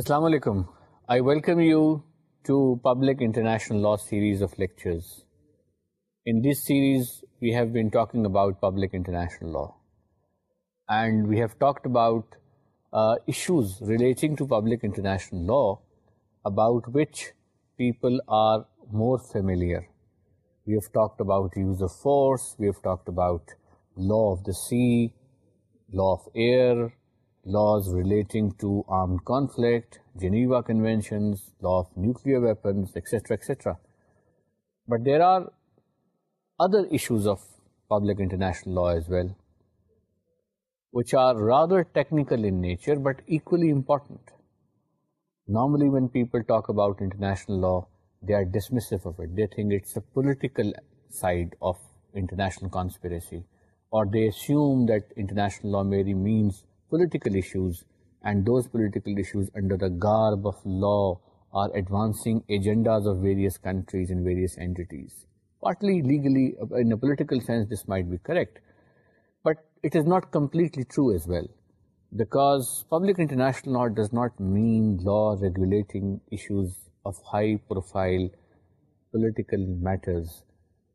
Assalamu alaikum. I welcome you to Public International Law series of lectures. In this series, we have been talking about public international law. And we have talked about uh, issues relating to public international law about which people are more familiar. We have talked about use of force, we have talked about law of the sea, law of air, laws relating to armed conflict, Geneva Conventions, law of nuclear weapons, etc., etc. But there are other issues of public international law as well, which are rather technical in nature but equally important. Normally when people talk about international law, they are dismissive of it. They think it's a political side of international conspiracy, or they assume that international law merely means political issues, and those political issues under the garb of law are advancing agendas of various countries and various entities. Partly legally, uh, in a political sense, this might be correct, but it is not completely true as well, because public international law does not mean law regulating issues of high-profile political matters,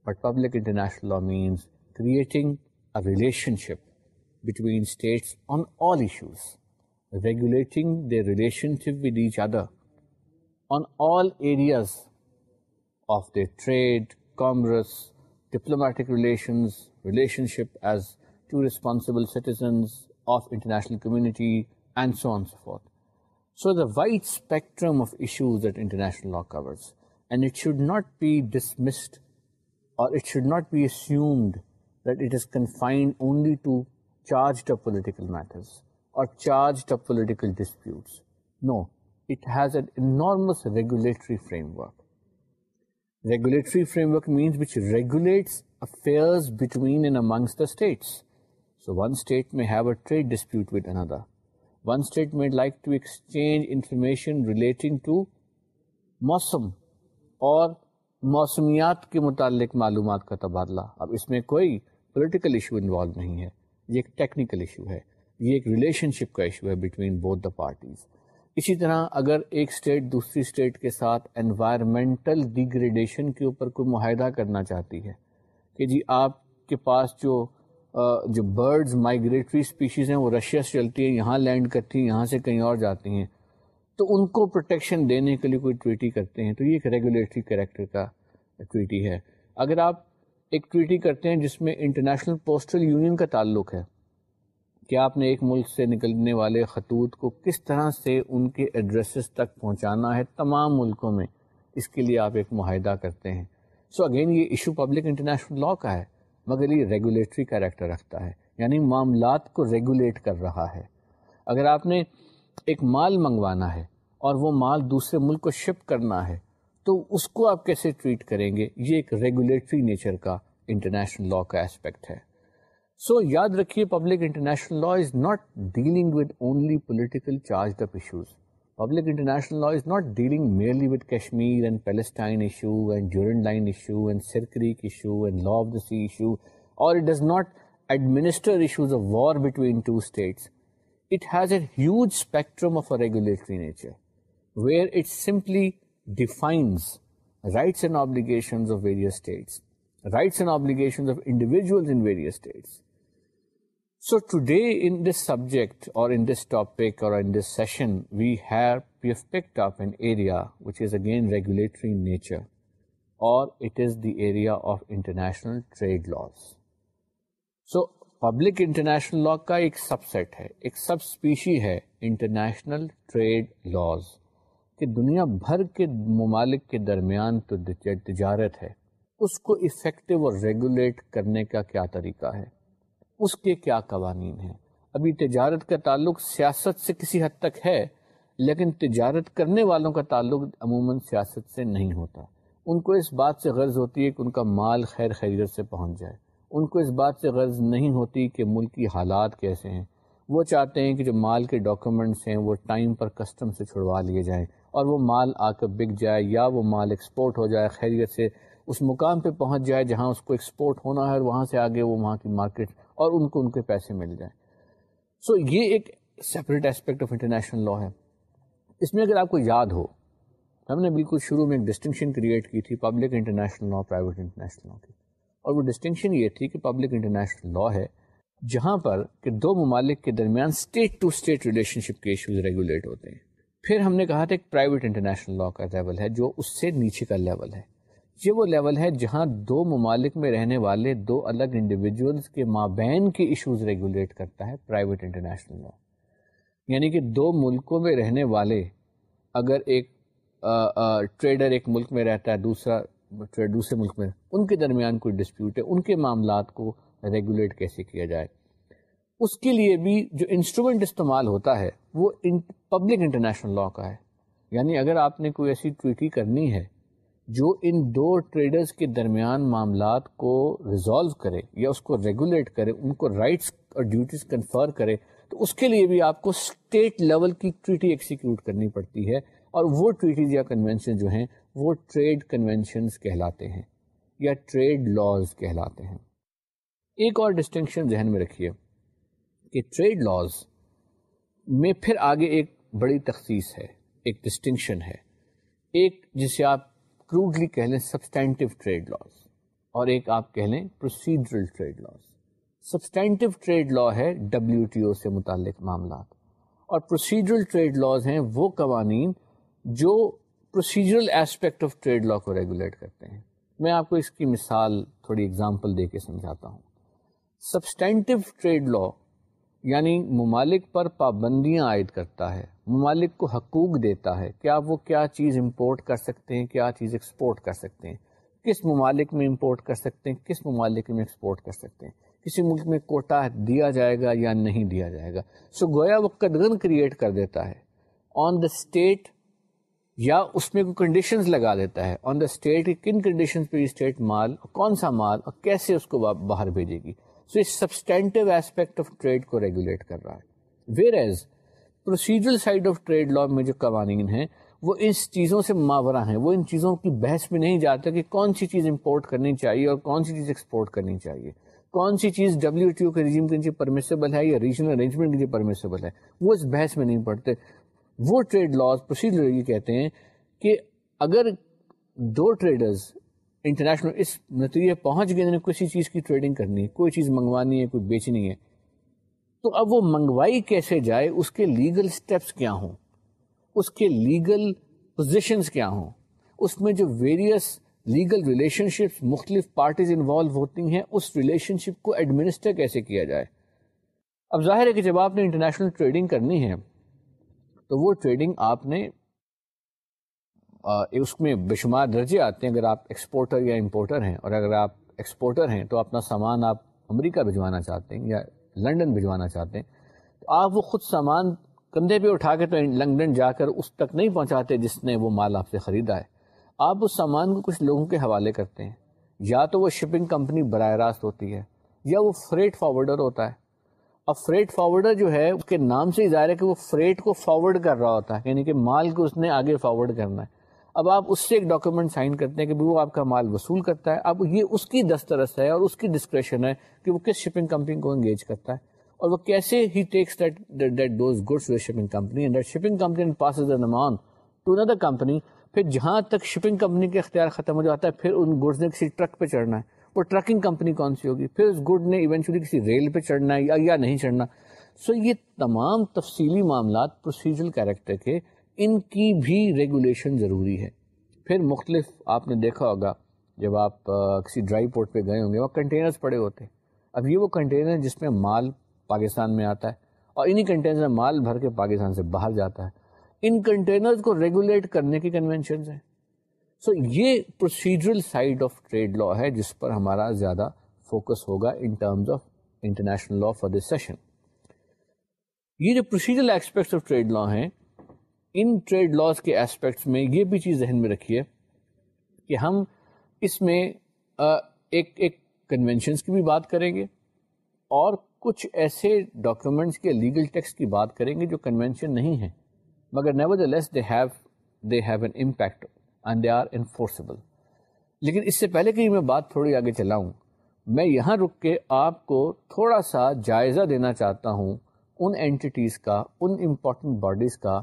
but public international law means creating a relationship between states on allows regulating the relations of the trade commerce diplomatic relationship as to responsible citizens of national committee and so so that spectrum of at international law covers and it should not be dismissed or charged of political matters or charged of political disputes. No, it has an enormous regulatory framework. Regulatory framework means which regulates affairs between and amongst the states. So one state may have a trade dispute with another. One state may like to exchange information relating to موسم اور موسمیات کے متعلق معلومات کا تبادلہ اب اس میں کوئی پولیٹیکل ایشو انوالو نہیں ہے یہ ایک ٹیکنیکل ایشو ہے یہ ایک ریلیشن شپ کا ایشو ہے بٹوین بوتھ دا پارٹیز اسی طرح اگر ایک اسٹیٹ دوسری اسٹیٹ کے ساتھ انوائرمنٹل ڈیگریڈیشن کے اوپر کوئی معاہدہ کرنا چاہتی ہے کہ جی آپ کے پاس جو جو برڈز مائگریٹری اسپیشیز ہیں وہ رشیا سے چلتی ہیں یہاں لینڈ کرتی ہیں یہاں سے کہیں اور جاتی ہیں تو ان کو پروٹیکشن دینے کے لیے کوئی ٹویٹی کرتے ہیں تو یہ ایک ریگولیٹری کریکٹر کا ٹویٹی ہے اگر آپ ایک ٹویٹی کرتے ہیں جس میں انٹرنیشنل پوسٹل یونین کا تعلق ہے کہ آپ نے ایک ملک سے نکلنے والے خطوط کو کس طرح سے ان کے ایڈریسز تک پہنچانا ہے تمام ملکوں میں اس کے لیے آپ ایک معاہدہ کرتے ہیں سو so اگین یہ ایشو پبلک انٹرنیشنل لاء کا ہے مگر یہ ریگولیٹری کریکٹر رکھتا ہے یعنی معاملات کو ریگولیٹ کر رہا ہے اگر آپ نے ایک مال منگوانا ہے اور وہ مال دوسرے ملک کو شپ کرنا ہے تو اس کو آپ کیسے ٹریٹ کریں گے یہ ایک ریگولیٹری نیچر کا انٹرنیشنل لا کا اسپیکٹ ہے سو so, یاد رکھیے public international law is not dealing with only political charge up issues public international law is not dealing merely with Kashmir and Palestine issue and Durand line issue and Sir Creek issue and law of the sea issue اور it does not administer issues of war between two states it has a huge spectrum of a regulatory nature where it simply trade laws so public international law کا ایک subset ہے ایک subspecies ہے international trade laws کہ دنیا بھر کے ممالک کے درمیان تو تجارت ہے اس کو افیکٹو اور ریگولیٹ کرنے کا کیا طریقہ ہے اس کے کیا قوانین ہیں ابھی تجارت کا تعلق سیاست سے کسی حد تک ہے لیکن تجارت کرنے والوں کا تعلق عموماً سیاست سے نہیں ہوتا ان کو اس بات سے غرض ہوتی ہے کہ ان کا مال خیر خیریت سے پہنچ جائے ان کو اس بات سے غرض نہیں ہوتی کہ ملک کی حالات کیسے ہیں وہ چاہتے ہیں کہ جو مال کے ڈاکومنٹس ہیں وہ ٹائم پر کسٹم سے چھڑوا لیے جائیں اور وہ مال آ کر بک جائے یا وہ مال ایکسپورٹ ہو جائے خیریت سے اس مقام پہ پہنچ جائے جہاں اس کو ایکسپورٹ ہونا ہے اور وہاں سے آگے وہ وہاں کی مارکیٹ اور ان کو ان کے پیسے مل جائیں سو so, یہ ایک separate aspect of international law ہے اس میں اگر آپ کو یاد ہو تو ہم نے بالکل شروع میں ایک ڈسٹنکشن کریٹ کی تھی public international law private international law کی اور وہ ڈسٹنکشن یہ تھی کہ پبلک انٹرنیشنل لا ہے جہاں پر کہ دو ممالک کے درمیان state to state relationship کے ایشوز ریگولیٹ ہوتے ہیں پھر ہم نے کہا تھا ایک پرائیویٹ انٹرنیشنل لاء کا لیول ہے جو اس سے نیچے کا لیول ہے یہ وہ لیول ہے جہاں دو ممالک میں رہنے والے دو الگ انڈیویجولس کے مابین کے ایشوز ریگولیٹ کرتا ہے پرائیویٹ انٹرنیشنل لاء یعنی کہ دو ملکوں میں رہنے والے اگر ایک ٹریڈر ایک ملک میں رہتا ہے دوسرا دوسرے ملک میں ان کے درمیان کوئی ڈسپیوٹ ہے ان کے معاملات کو ریگولیٹ کیسے کیا جائے اس کے لیے بھی جو انسٹرومینٹ استعمال ہوتا ہے وہ پبلک انٹرنیشنل لا کا ہے یعنی اگر آپ نے کوئی ایسی ٹویٹی کرنی ہے جو ان دو ٹریڈرز کے درمیان معاملات کو ریزالو کرے یا اس کو ریگولیٹ کرے ان کو رائٹس اور ڈیوٹیز کنفر کرے تو اس کے لیے بھی آپ کو اسٹیٹ لیول کی ٹویٹی ایکسیکیوٹ کرنی پڑتی ہے اور وہ ٹویٹیز یا کنونشن جو ہیں وہ ٹریڈ کنونشنز کہلاتے ہیں یا ٹریڈ لاز کہلاتے ہیں ایک اور ڈسٹنکشن ذہن میں رکھیے کہ ٹریڈ لاز میں پھر آگے ایک بڑی تخصیص ہے ایک ڈسٹنکشن ہے ایک جسے آپ کروڈلی کہہ کہہ لیں لیں substantive substantive trade trade trade اور ایک آپ پروسیڈرل لا ہے ڈبلیو ٹی او سے متعلق معاملات اور پروسیڈرل ٹریڈ لاس ہیں وہ قوانین جو procedural aspect of trade law کو ریگولیٹ کرتے ہیں میں آپ کو اس کی مثال تھوڑی اگزامپل دے کے سمجھاتا ہوں سبسٹینٹیو ٹریڈ لا یعنی ممالک پر پابندیاں عائد کرتا ہے ممالک کو حقوق دیتا ہے کہ آپ وہ کیا چیز امپورٹ کر سکتے ہیں کیا چیز ایکسپورٹ کر سکتے ہیں کس ممالک میں امپورٹ کر سکتے ہیں کس ممالک میں ایکسپورٹ کر سکتے ہیں کسی ملک میں کوٹا دیا جائے گا یا نہیں دیا جائے گا سو گویا وہ قدغن کریٹ کر دیتا ہے آن دا اسٹیٹ یا اس میں کوئی کنڈیشنز لگا دیتا ہے آن دا اسٹیٹ کن کنڈیشنز پہ یہ اسٹیٹ مال کون سا مال اور کیسے اس کو باہر بھیجے گی سو اس ایسپیکٹ آف ٹریڈ کو ریگولیٹ کر رہا ہے whereas side of trade law میں جو قوانین ہیں وہ اس چیزوں سے ماورہ ہیں وہ ان چیزوں کی بحث میں نہیں جاتا کہ کون سی چیز امپورٹ کرنی چاہیے اور کون سی چیز ایکسپورٹ کرنی چاہیے کون سی چیز ڈبلو او کے کے نیچے پرمیسیبل ہے یا ریجنل ارینجمنٹ کے لیے پرمیسیبل ہے وہ اس بحث میں نہیں پڑتے وہ ٹریڈ لاس پروسیجر یہ کہتے ہیں کہ اگر دو ٹریڈرز انٹرنیشنل اس نتیجے پہنچ گئے انہیں کسی چیز کی ٹریڈنگ کرنی ہے کوئی چیز منگوانی ہے کوئی بیچنی ہے تو اب وہ منگوائی کیسے جائے اس کے لیگل اسٹیپس کیا ہوں اس کے لیگل پوزیشنس کیا ہوں اس میں جو ویریس لیگل ریلیشن شپس مختلف پارٹیز انوالو ہوتی ہیں اس ریلیشن شپ کو ایڈمنسٹر کیسے کیا جائے اب ظاہر ہے کہ جب آپ نے انٹرنیشنل ٹریڈنگ کرنی ہے تو وہ ٹریڈنگ آپ نے اس میں بے شمار درجے آتے ہیں اگر آپ ایکسپورٹر یا امپورٹر ہیں اور اگر آپ ایکسپورٹر ہیں تو اپنا سامان آپ امریکہ بھجوانا چاہتے ہیں یا لنڈن بھجوانا چاہتے ہیں تو آپ وہ خود سامان کندھے پہ اٹھا کے تو لنڈن جا کر اس تک نہیں پہنچاتے جس نے وہ مال آپ سے خریدا ہے آپ اس سامان کو کچھ لوگوں کے حوالے کرتے ہیں یا تو وہ شپنگ کمپنی براہ راست ہوتی ہے یا وہ فریٹ فارورڈر ہوتا ہے اب فریٹ فارورڈر جو ہے اس کے نام سے ہی ظاہر ہے کہ وہ فریٹ کو فارورڈ کر رہا ہوتا ہے یعنی کہ مال کو اس نے آگے فارورڈ کرنا ہے اب آپ اس سے ایک ڈاکیومنٹ سائن کرتے ہیں کہ وہ آپ کا مال وصول کرتا ہے اب یہ اس کی دسترس ہے اور اس کی ڈسکریشن ہے کہ وہ کس شپنگ کمپنی کو انگیج کرتا ہے اور وہ کیسے ہی takes that that that goods shipping shipping company company company and to پھر جہاں تک شپنگ کمپنی کے اختیار ختم ہو جاتا ہے پھر ان گڈز نے کسی ٹرک پہ چڑھنا ہے وہ ٹرکنگ کمپنی کون سی ہوگی پھر اس گڈ نے ایونچولی کسی ریل پہ چڑھنا ہے یا نہیں چڑھنا سو یہ تمام تفصیلی معاملات پروسیجرل کیریکٹر کے ان کی بھی ریگولیشن ضروری ہے پھر مختلف آپ نے دیکھا ہوگا جب آپ کسی ڈرائی پورٹ پہ گئے ہوں گے وہاں کنٹینرز پڑے ہوتے ہیں اب یہ وہ کنٹینر جس میں مال پاکستان میں آتا ہے اور کنٹینرز کنٹینر مال بھر کے پاکستان سے باہر جاتا ہے ان کنٹینرز کو ریگولیٹ کرنے کی کنونشنز ہیں سو یہ procedural side of trade law ہے جس پر ہمارا زیادہ فوکس ہوگا in terms of international law for this session یہ جو procedural aspects of trade law ہیں ان ٹریڈ لاس کے ایسپیکٹس میں یہ بھی چیز ذہن میں رکھیے کہ ہم اس میں ایک ایک کنونشنس کی بھی بات کریں گے اور کچھ ایسے ڈاکیومنٹس کے لیگل ٹیکس کی بات کریں گے جو کنونشن نہیں ہیں مگر nevertheless they they they have have an impact and are enforceable لیکن اس سے پہلے کہ میں بات تھوڑی آگے چلاؤں میں یہاں رک کے آپ کو تھوڑا سا جائزہ دینا چاہتا ہوں ان اینٹیز کا ان امپورٹنٹ باڈیز کا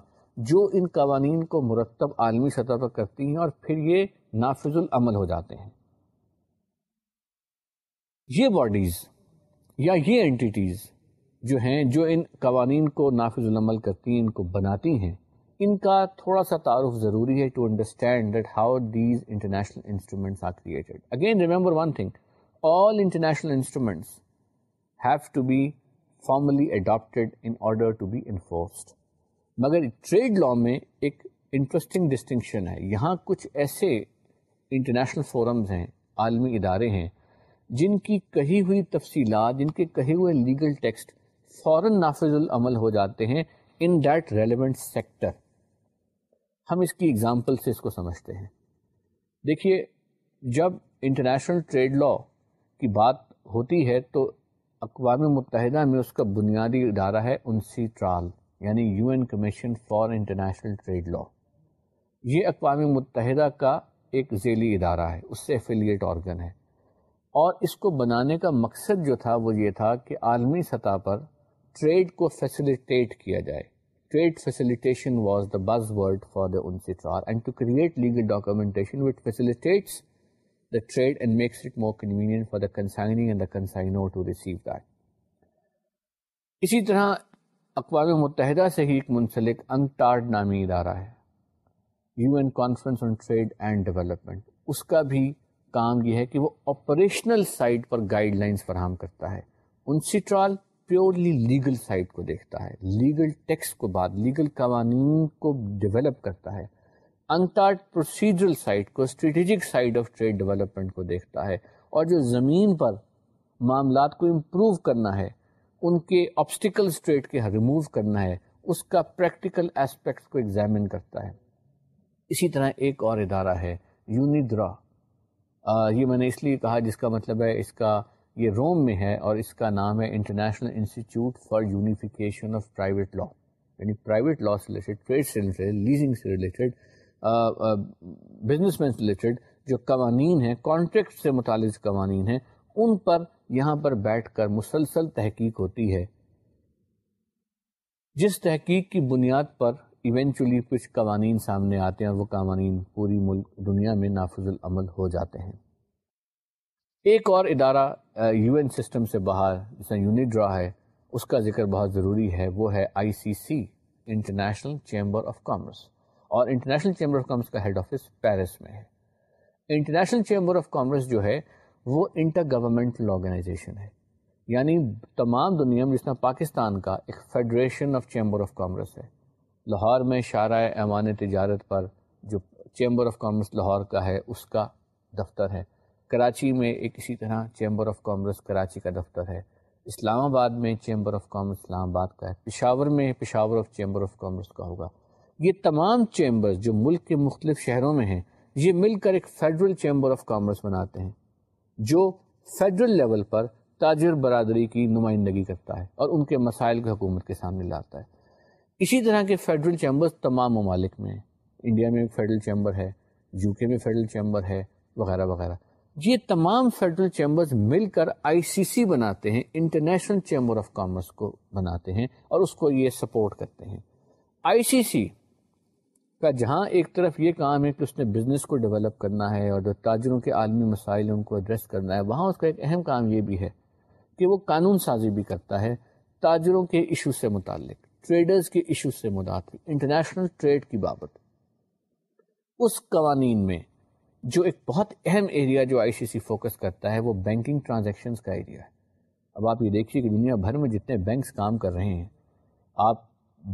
جو ان قوانین کو مرتب عالمی سطح پر کرتی ہیں اور پھر یہ نافذ العمل ہو جاتے ہیں یہ باڈیز یا یہ اینٹیز جو ہیں جو ان قوانین کو نافذ العمل کرتی ہیں ان کو بناتی ہیں ان کا تھوڑا سا تعارف ضروری ہے to understand that how these international instruments again remember one thing all international instruments have to be formally adopted in order to be enforced مگر ٹریڈ لا میں ایک انٹرسٹنگ ڈسٹنکشن ہے یہاں کچھ ایسے انٹرنیشنل فورمز ہیں عالمی ادارے ہیں جن کی کہی ہوئی تفصیلات جن کے کہے ہوئے لیگل ٹیکسٹ فوراً نافذ العمل ہو جاتے ہیں ان دیٹ ریلیونٹ سیکٹر ہم اس کی اگزامپل سے اس کو سمجھتے ہیں دیکھیے جب انٹرنیشنل ٹریڈ لا کی بات ہوتی ہے تو اقوام متحدہ میں اس کا بنیادی ادارہ ہے انسی ٹرال یعنی U N commission for international trade law یہ اقوام متحدہ کا ایک ذیلی ادارہ ہے اس سے افیلیٹ آرگن ہے اور اس کو بنانے کا مقصد جو تھا وہ یہ تھا کہ عالمی سطح پر ٹریڈ کو فیسیلیٹیٹ کیا جائے trade facilitation was the buzzword for the UNCITRAL and to create legal documentation what facilitates the trade and makes it more convenient for the consigning and the consignee to receive that اسی طرح اقوام متحدہ سے ہی ایک منسلک انٹارڈ نامی ادارہ ہے U N conference on trade and development اس کا بھی کام یہ ہے کہ وہ آپریشنل سائٹ پر گائیڈ لائنس فراہم کرتا ہے انسیٹرال پیورلی لیگل سائٹ کو دیکھتا ہے لیگل ٹیکس کو بعد لیگل قوانین کو ڈیولپ کرتا ہے انٹارڈ پروسیجرل سائٹ کو strategic side of trade development کو دیکھتا ہے اور جو زمین پر معاملات کو امپروو کرنا ہے ان کے آپسٹیکل اسٹریٹ کے ریموو کرنا ہے اس کا پریکٹیکل ایسپیکٹس کو ایگزامن کرتا ہے اسی طرح ایک اور ادارہ ہے یونیدرا یہ میں نے اس لیے کہا جس کا مطلب ہے اس کا یہ روم میں ہے اور اس کا نام ہے international institute for unification of private private law law یعنی سے سے ریلیٹڈ ریلیٹڈ ٹریڈ لیزنگ سے ریلیٹڈ بزنس مین سے ریلیٹڈ جو قوانین ہیں کانٹریکٹ سے متعلق قوانین ہیں ان پر یہاں پر بیٹھ کر مسلسل تحقیق ہوتی ہے جس تحقیق کی بنیاد پر ایونچولی کچھ قوانین سامنے آتے ہیں وہ قوانین پوری ملک دنیا میں نافذ العمل ہو جاتے ہیں ایک اور ادارہ یو این سسٹم سے باہر جیسے یونیڈرا ہے اس کا ذکر بہت ضروری ہے وہ ہے I C C international chamber of commerce اور انٹرنیشنل چیمبر آف کامرس کا ہیڈ آفس پیرس میں ہے انٹرنیشنل چیمبر آف کامرس جو ہے وہ انٹر گورنمنٹل آرگنائزیشن ہے یعنی تمام دنیا میں جس طرح پاکستان کا ایک federation of chamber of commerce ہے لاہور میں شارۂ ایمان تجارت پر جو چیمبر آف کامرس لاہور کا ہے اس کا دفتر ہے کراچی میں ایک اسی طرح چیمبر آف کامرس کراچی کا دفتر ہے اسلام آباد میں chamber of commerce Islamabad کا ہے پشاور میں Peshawar of chamber of commerce کا ہوگا یہ تمام چیمبرز جو ملک کے مختلف شہروں میں ہیں یہ مل کر ایک فیڈرل چیمبر آف کامرس بناتے ہیں جو فیڈرل لیول پر تاجر برادری کی نمائندگی کرتا ہے اور ان کے مسائل کو حکومت کے سامنے لاتا ہے اسی طرح کے فیڈرل چیمبرز تمام ممالک میں ہیں انڈیا میں فیڈرل چیمبر ہے یو کے میں فیڈرل چیمبر ہے وغیرہ وغیرہ یہ تمام فیڈرل چیمبرز مل کر آئی سی سی بناتے ہیں انٹرنیشنل چیمبر آف کامرس کو بناتے ہیں اور اس کو یہ سپورٹ کرتے ہیں آئی سی سی کا جہاں ایک طرف یہ کام ہے کہ اس نے بزنس کو ڈیولپ کرنا ہے اور جو تاجروں کے عالمی مسائل ان کو ایڈریس کرنا ہے وہاں اس کا ایک اہم کام یہ بھی ہے کہ وہ قانون سازی بھی کرتا ہے تاجروں کے ایشو سے متعلق ٹریڈرز کے ایشو سے متعلق انٹرنیشنل ٹریڈ کی بابت اس قوانین میں جو ایک بہت اہم ایریا جو آئی سی سی فوکس کرتا ہے وہ بینکنگ ٹرانزیکشنز کا ایریا ہے اب آپ یہ دیکھیے کہ دنیا بھر میں جتنے بینکس کام کر رہے ہیں آپ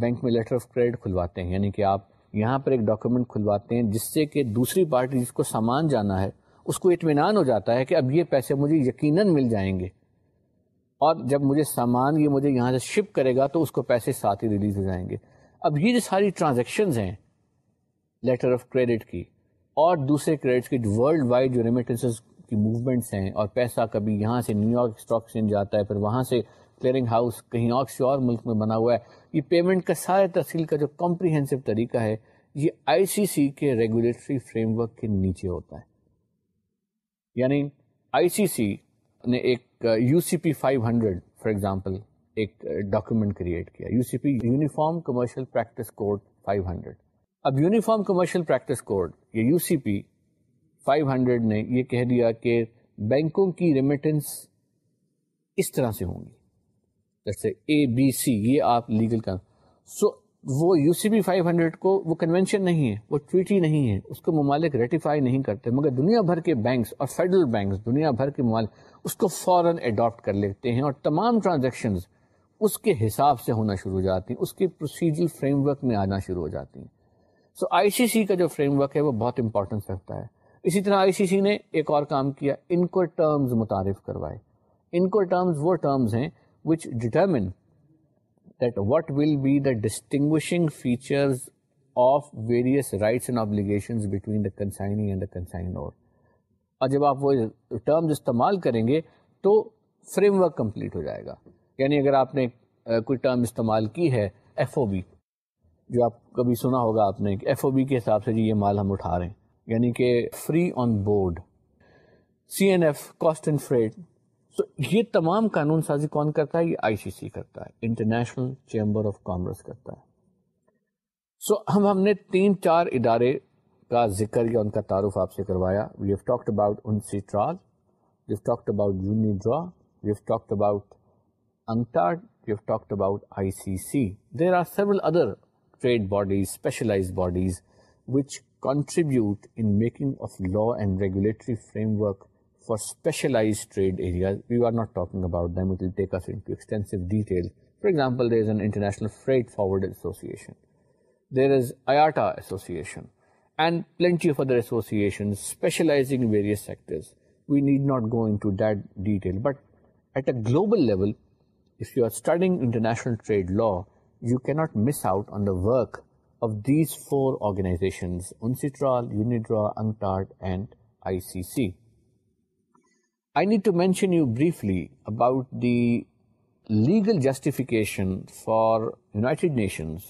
بینک میں لیٹر آف کریڈٹ کھلواتے ہیں یعنی کہ آپ یہاں پر ایک ڈاکومنٹ کھلواتے ہیں جس سے کہ دوسری پارٹی جس کو سامان جانا ہے اس کو اطمینان ہو جاتا ہے کہ اب یہ پیسے مجھے یقیناً مل جائیں گے اور جب مجھے سامان یہ مجھے یہاں سے شپ کرے گا تو اس کو پیسے ساتھ ہی ریلیز ہو جائیں گے اب یہ جو ساری ٹرانزیکشنز ہیں لیٹر آف کریڈٹ کی اور دوسرے کریڈٹس کی ورلڈ وائڈ جو ریمیٹنسز کی موومنٹس ہیں اور پیسہ کبھی یہاں سے نیو یارک اسٹاک ایکسچینج جاتا ہے پھر وہاں سے کلیئرنگ ہاؤس کہیں ملک میں بنا ہوا ہے یہ پیمنٹ کا سارے تفصیل کا جو کمپریہنسو طریقہ ہے یہ آئی سی سی کے ریگولیٹری فریم ورک کے نیچے ہوتا ہے یعنی آئی سی سی نے ایک U C P five hundred for example ایک ڈاکومنٹ کریٹ کیا U C P uniform commercial practice code five hundred اب uniform commercial practice code U C P five hundred نے یہ کہہ دیا کہ بینکوں کی ریمیٹنس اس طرح سے ہوں گی جیسے اے بی سی یہ آپ لیگل کر سو وہ U C B five hundred کو وہ کنونشن نہیں ہے وہ ٹویٹی نہیں ہے اس کو ممالک ریٹیفائی نہیں کرتے مگر دنیا بھر کے بینکس اور فیڈرل بینکس دنیا بھر کے ممالک اس کو فوراً اڈاپٹ کر لیتے ہیں اور تمام ٹرانزیکشنز اس کے حساب سے ہونا شروع ہو جاتی ہیں اس کی پروسیجر فریم ورک میں آنا شروع ہو جاتی ہیں سو آئی سی سی کا جو فریم ورک ہے وہ بہت امپورٹنس رکھتا ہے اسی طرح آئی سی سی نے ایک اور کام کیا ان کو ٹرمز متعارف کروائے ان کو ٹرمز وہ ٹرمز ہیں which determine that what will be the distinguishing features rights اور جب آپ وہ ٹرمز استعمال کریں گے تو فریم ورک کمپلیٹ ہو جائے گا یعنی اگر آپ نے کوئی ٹرم استعمال کی ہے ایف او بی جو آپ کبھی سنا ہوگا آپ نے ایف او بی کے حساب سے جی یہ مال ہم اٹھا رہے ہیں یعنی کہ free on board C N F cost and freight تو یہ تمام قانون سازی کون کرتا ہے یہ آئی سی سی کرتا ہے انٹرنیشنل چیمبر آف کامرس کرتا ہے سو ہم ہم نے تین چار ادارے کا ذکر یا ان کا تعارف آپ سے کروایا we have talked about UNCITRAL we have talked about UNIDROIT we have talked about انگٹارڈ we have talked about I C C there are several other trade bodies specialize bodies which contribute in making of law and regulatory framework for specialized trade areas. We are not talking about them. It will take us into extensive detail. For example, there is an International Freight Forwarders Association. There is IATA Association and plenty of other associations specializing in various sectors. We need not go into that detail. But at a global level, if you are studying international trade law, you cannot miss out on the work of these four organizations, UNCITRAL, UNIDRA, UNCTAD and ICC. I need to mention you briefly about justification justification for Nations nations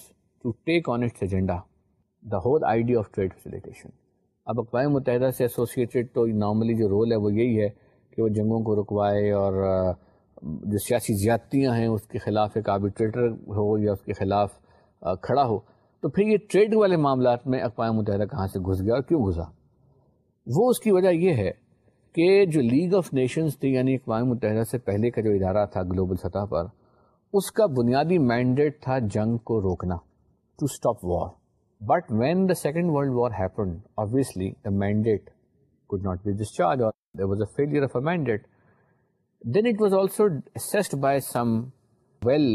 to take its agenda the whole idea of trade facilitation. اب اقوام متحدہ سے associated تو normally جو role ہے وہ یہی ہے کہ وہ جنگوں کو رکوائے اور جو سیاسی زیادتیاں ہیں اس کے خلاف ایک آربیٹریٹر ہو یا اس کے خلاف کھڑا ہو تو پھر یہ ٹریڈ والے معاملات میں اقوام متحدہ کہاں سے گھس گیا اور کیوں گھسا وہ اس کی وجہ یہ ہے کہ جو لیگ آف نیشنز تھی یعنی اقوام متحدہ سے پہلے کا جو ادارہ تھا گلوبل سطح پر اس کا بنیادی مینڈیٹ تھا جنگ کو روکنا to stop war but when the second world war happen obviously the mandate could not be discharge or failure of a mandate then it was also assessed by some well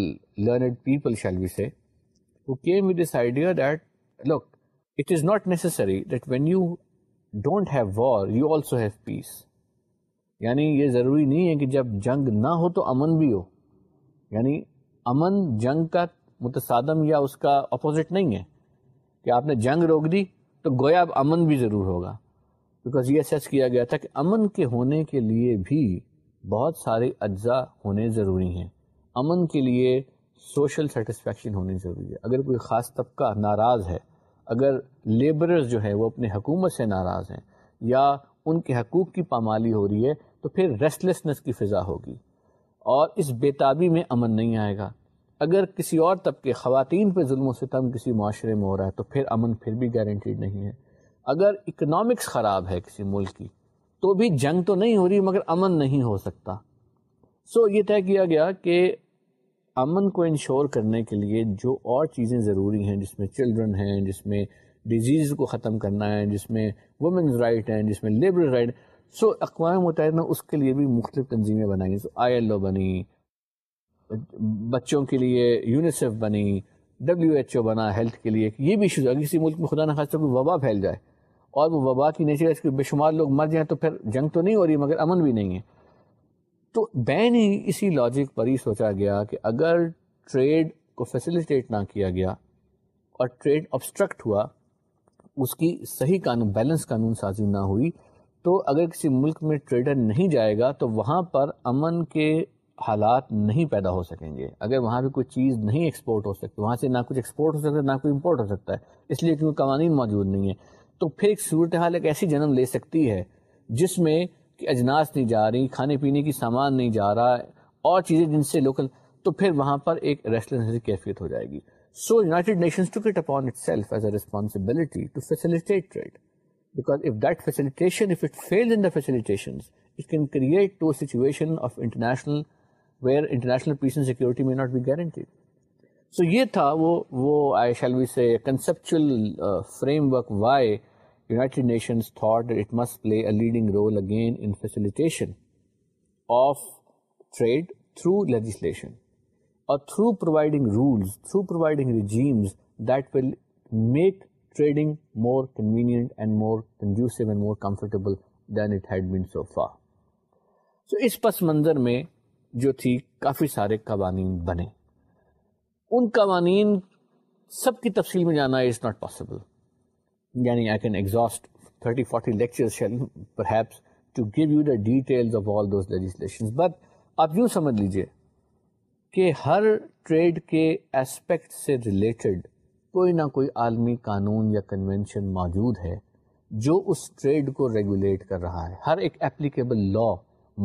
learned people shall we say who came with this idea that, look, it is not necessary that when you don't have war, you also have peace. یعنی یہ ضروری نہیں ہے کہ جب جنگ نہ ہو تو امن بھی ہو یعنی امن جنگ کا متصادم یا اس کا اپوزٹ نہیں ہے کہ آپ نے جنگ روک دی تو گویا اب امن بھی ضرور ہوگا بیکاز یہ سیس کیا گیا تھا کہ امن کے ہونے کے لیے بھی بہت سارے اجزاء ہونے ضروری ہیں امن کے لیے سوشل سیٹسفیکشن ہونی ضروری ہے اگر کوئی خاص طبقہ ناراض ہے اگر لیبررز جو ہیں وہ اپنے حکومت سے ناراض ہیں یا ان کے حقوق کی پامالی ہو رہی ہے تو پھر ریسٹلیسنس کی فضا ہوگی اور اس بے تابی میں امن نہیں آئے گا اگر کسی اور طبقے خواتین پہ ظلم و ستم کسی معاشرے میں ہو رہا ہے تو پھر امن پھر بھی گارنٹیڈ نہیں ہے اگر اکنامکس خراب ہے کسی ملک کی تو بھی جنگ تو نہیں ہو رہی مگر امن نہیں ہو سکتا سو so, یہ طے کیا گیا کہ امن کو انشور کرنے کے لیے جو اور چیزیں ضروری ہیں جس میں چلڈرن ہیں جس میں ڈیزیز کو ختم کرنا ہے جس میں وومنز رائٹ ہیں جس میں لیبرل رائٹ سو so, اقوام متحدہ اس کے لیے بھی مختلف تنظیمیں بنائیں آئی ایل او بنی بچوں کے لیے یونیسیف بنی ڈبلیو ایچ او بنا ہیلتھ کے لیے یہ بھی ایشوز اگر کسی ملک میں خدا نہ کوئی وبا پھیل جائے اور وہ وبا کی اس کے بے شمار لوگ مر جائیں تو پھر جنگ تو نہیں ہو رہی مگر امن بھی نہیں ہے تو بین ہی اسی لاجک پر ہی سوچا گیا کہ اگر ٹریڈ کو فیسلیٹیٹ نہ کیا گیا اور ٹریڈ ابسٹرکٹ ہوا اس کی صحیح قانون بیلنس قانون سازی نہ ہوئی تو اگر کسی ملک میں ٹریڈر نہیں جائے گا تو وہاں پر امن کے حالات نہیں پیدا ہو سکیں گے اگر وہاں پہ کوئی چیز نہیں ایکسپورٹ ہو سکتی وہاں سے نہ کچھ ایکسپورٹ ہو سکتا ہے نہ کوئی امپورٹ ہو سکتا ہے اس لیے کیونکہ قوانین موجود نہیں ہیں تو پھر ایک صورت حال ایک ایسی جنم لے سکتی ہے جس میں کہ اجناس نہیں جا رہی کھانے پینے کی سامان نہیں جا رہا اور چیزیں جن سے لوکل تو پھر وہاں پر ایک کی کیفیت ہو جائے گی so to itself as a responsibility facilitate trade because if that facilitation, if it fails in the facilitations, it can create to a situation of international, where international peace and security may not be guaranteed. So, yeh tha, wo, wo, I shall we say, a conceptual uh, framework why United Nations thought that it must play a leading role again in facilitation of trade through legislation, or through providing rules, through providing regimes that will make trading more convenient more conducive and more comfortable پس منظر میں جو تھی کافی سارے قوانین بنے ان قوانین سب کی تفصیل میں جانا از ناٹ پاسبل یعنی بٹ آپ یو سمجھ لیجیے کہ ہر ٹریڈ کے ایسپیکٹ سے ریلیٹڈ کوئی نہ کوئی عالمی قانون یا کنونشن موجود ہے جو اس ٹریڈ کو ریگولیٹ کر رہا ہے ہر ایک اپلیکیبل لا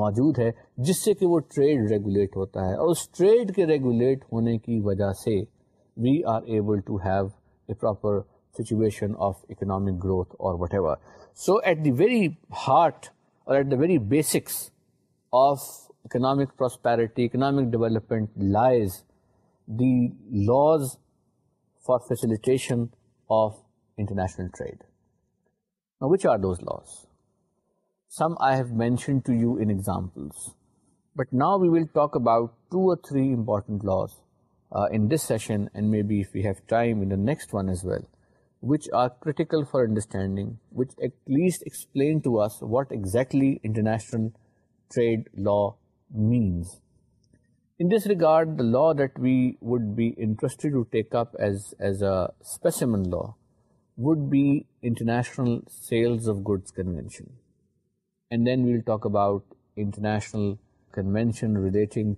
موجود ہے جس سے کہ وہ ٹریڈ ریگولیٹ ہوتا ہے اور اس ٹریڈ کے ریگولیٹ ہونے کی وجہ سے we are able to have a proper situation of economic growth or whatever so at the very heart or at the very basics of economic prosperity economic development lies the laws for facilitation of international trade. Now, which are those laws? Some I have mentioned to you in examples, but now we will talk about 2 or 3 important laws uh, in this session, and maybe if we have time in the next one as well, which are critical for understanding, which at least explain to us what exactly international trade law means in this regard the law that we would be interested law would be international relating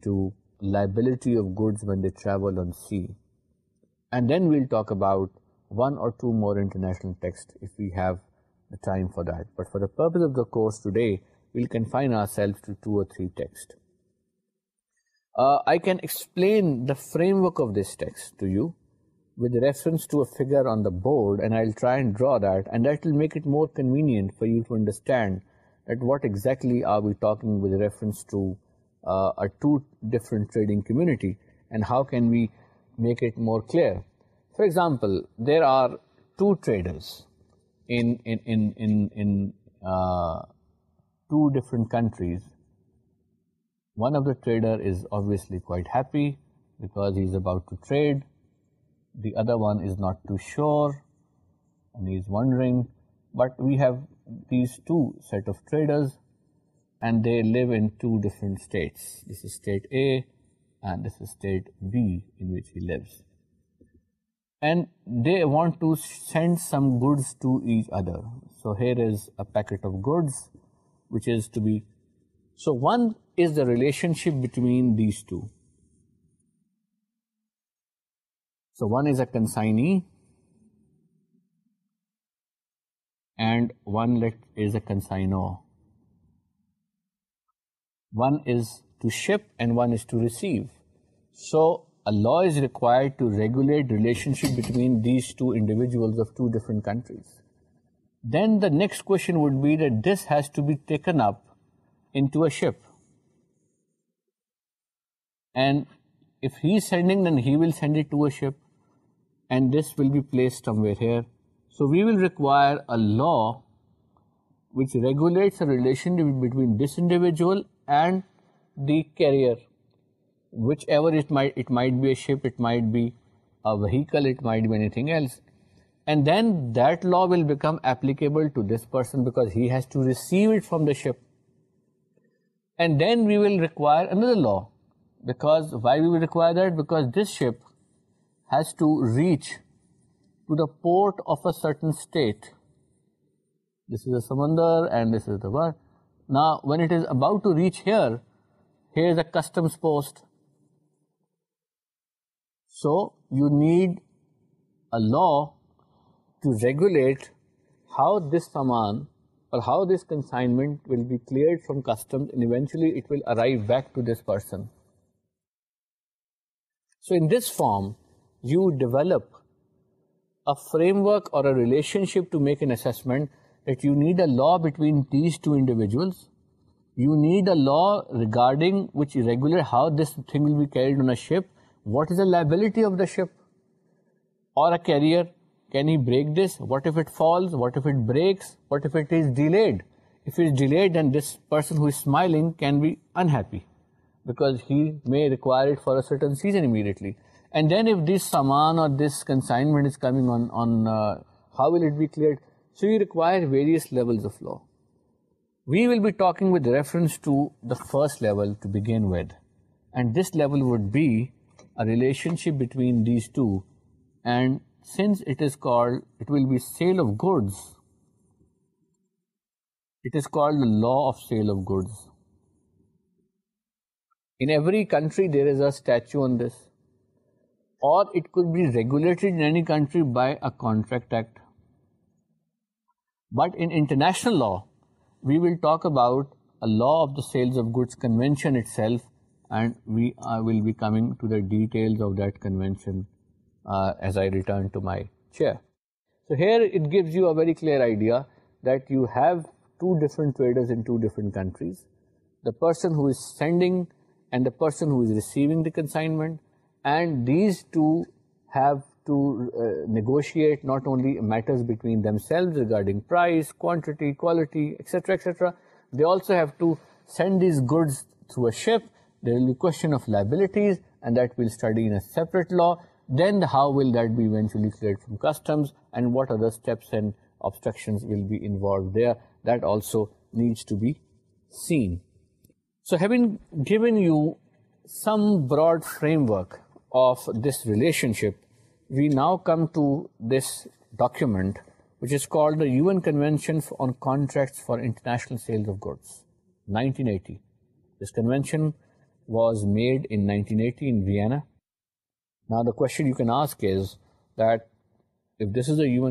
I can explain the framework of this text to you with reference to a figure on the board, and I'll try and draw that, and that will make it more convenient for you to understand that what exactly are we talking with reference to uh, a two different trading community, and how can we make it more clear. For example, there are two traders in uh, two different countries one of the trader is obviously quite happy because he's about to trade. The other one is not too sure and he's wondering. But we have these two set of traders and they live in two different states. This is state A and this is state B in which he lives. And they want to send some goods to each other. So here is a packet of goods which is to be so one is the relationship between these two. So one is a consignee and one is a consignor. One is to ship and one is to receive. So a law is required to regulate relationship between these two individuals of two different countries. Then the next question would be that this has to be taken up into a ship. And if he is sending, then he will send it to a ship, and this will be placed somewhere here. So we will require a law which regulates the relationship between this individual and the carrier, whichever it might be a ship, it might be a vehicle, it might be anything else. And then that law will become applicable to this person because he has to receive it from the ship. And then we will require another law because why we will require that because this ship has to reach to the port of a certain state this is a سمندر and this is the word نا when it is about to reach here here is a customs post so you need a law to regulate how this سامان or how this consignment will be cleared from customs and eventually it will arrive back to this person. So in this form, you develop a framework or a relationship to make an assessment that you need a law between these two individuals. You need a law regarding which irregular, how this thing will be carried on a ship, what is the liability of the ship or a carrier, can he break this? What if it falls? What if it breaks? What if it is delayed? If it is delayed, then this person who is smiling can be unhappy because he may require it for a certain season immediately. And then if this saman or this consignment is coming on uh, how will it be cleared? So you require various levels of law. We will be talking with reference to the first level to begin with. And this level would be a relationship between these two and since is will be sale of good of sale of good every country there is or stow on this be regulate any country by a but international law we will talk about law of the sale goods coming details very clear idea that you have two traders the person who is sending and the person the consignment and these two have to negotiate not only matters between them sale regarding price کو they also have to send these goods and that will studied law then the how will that be events from what restriction ship we now come to this document called in for international was made in a کونسکن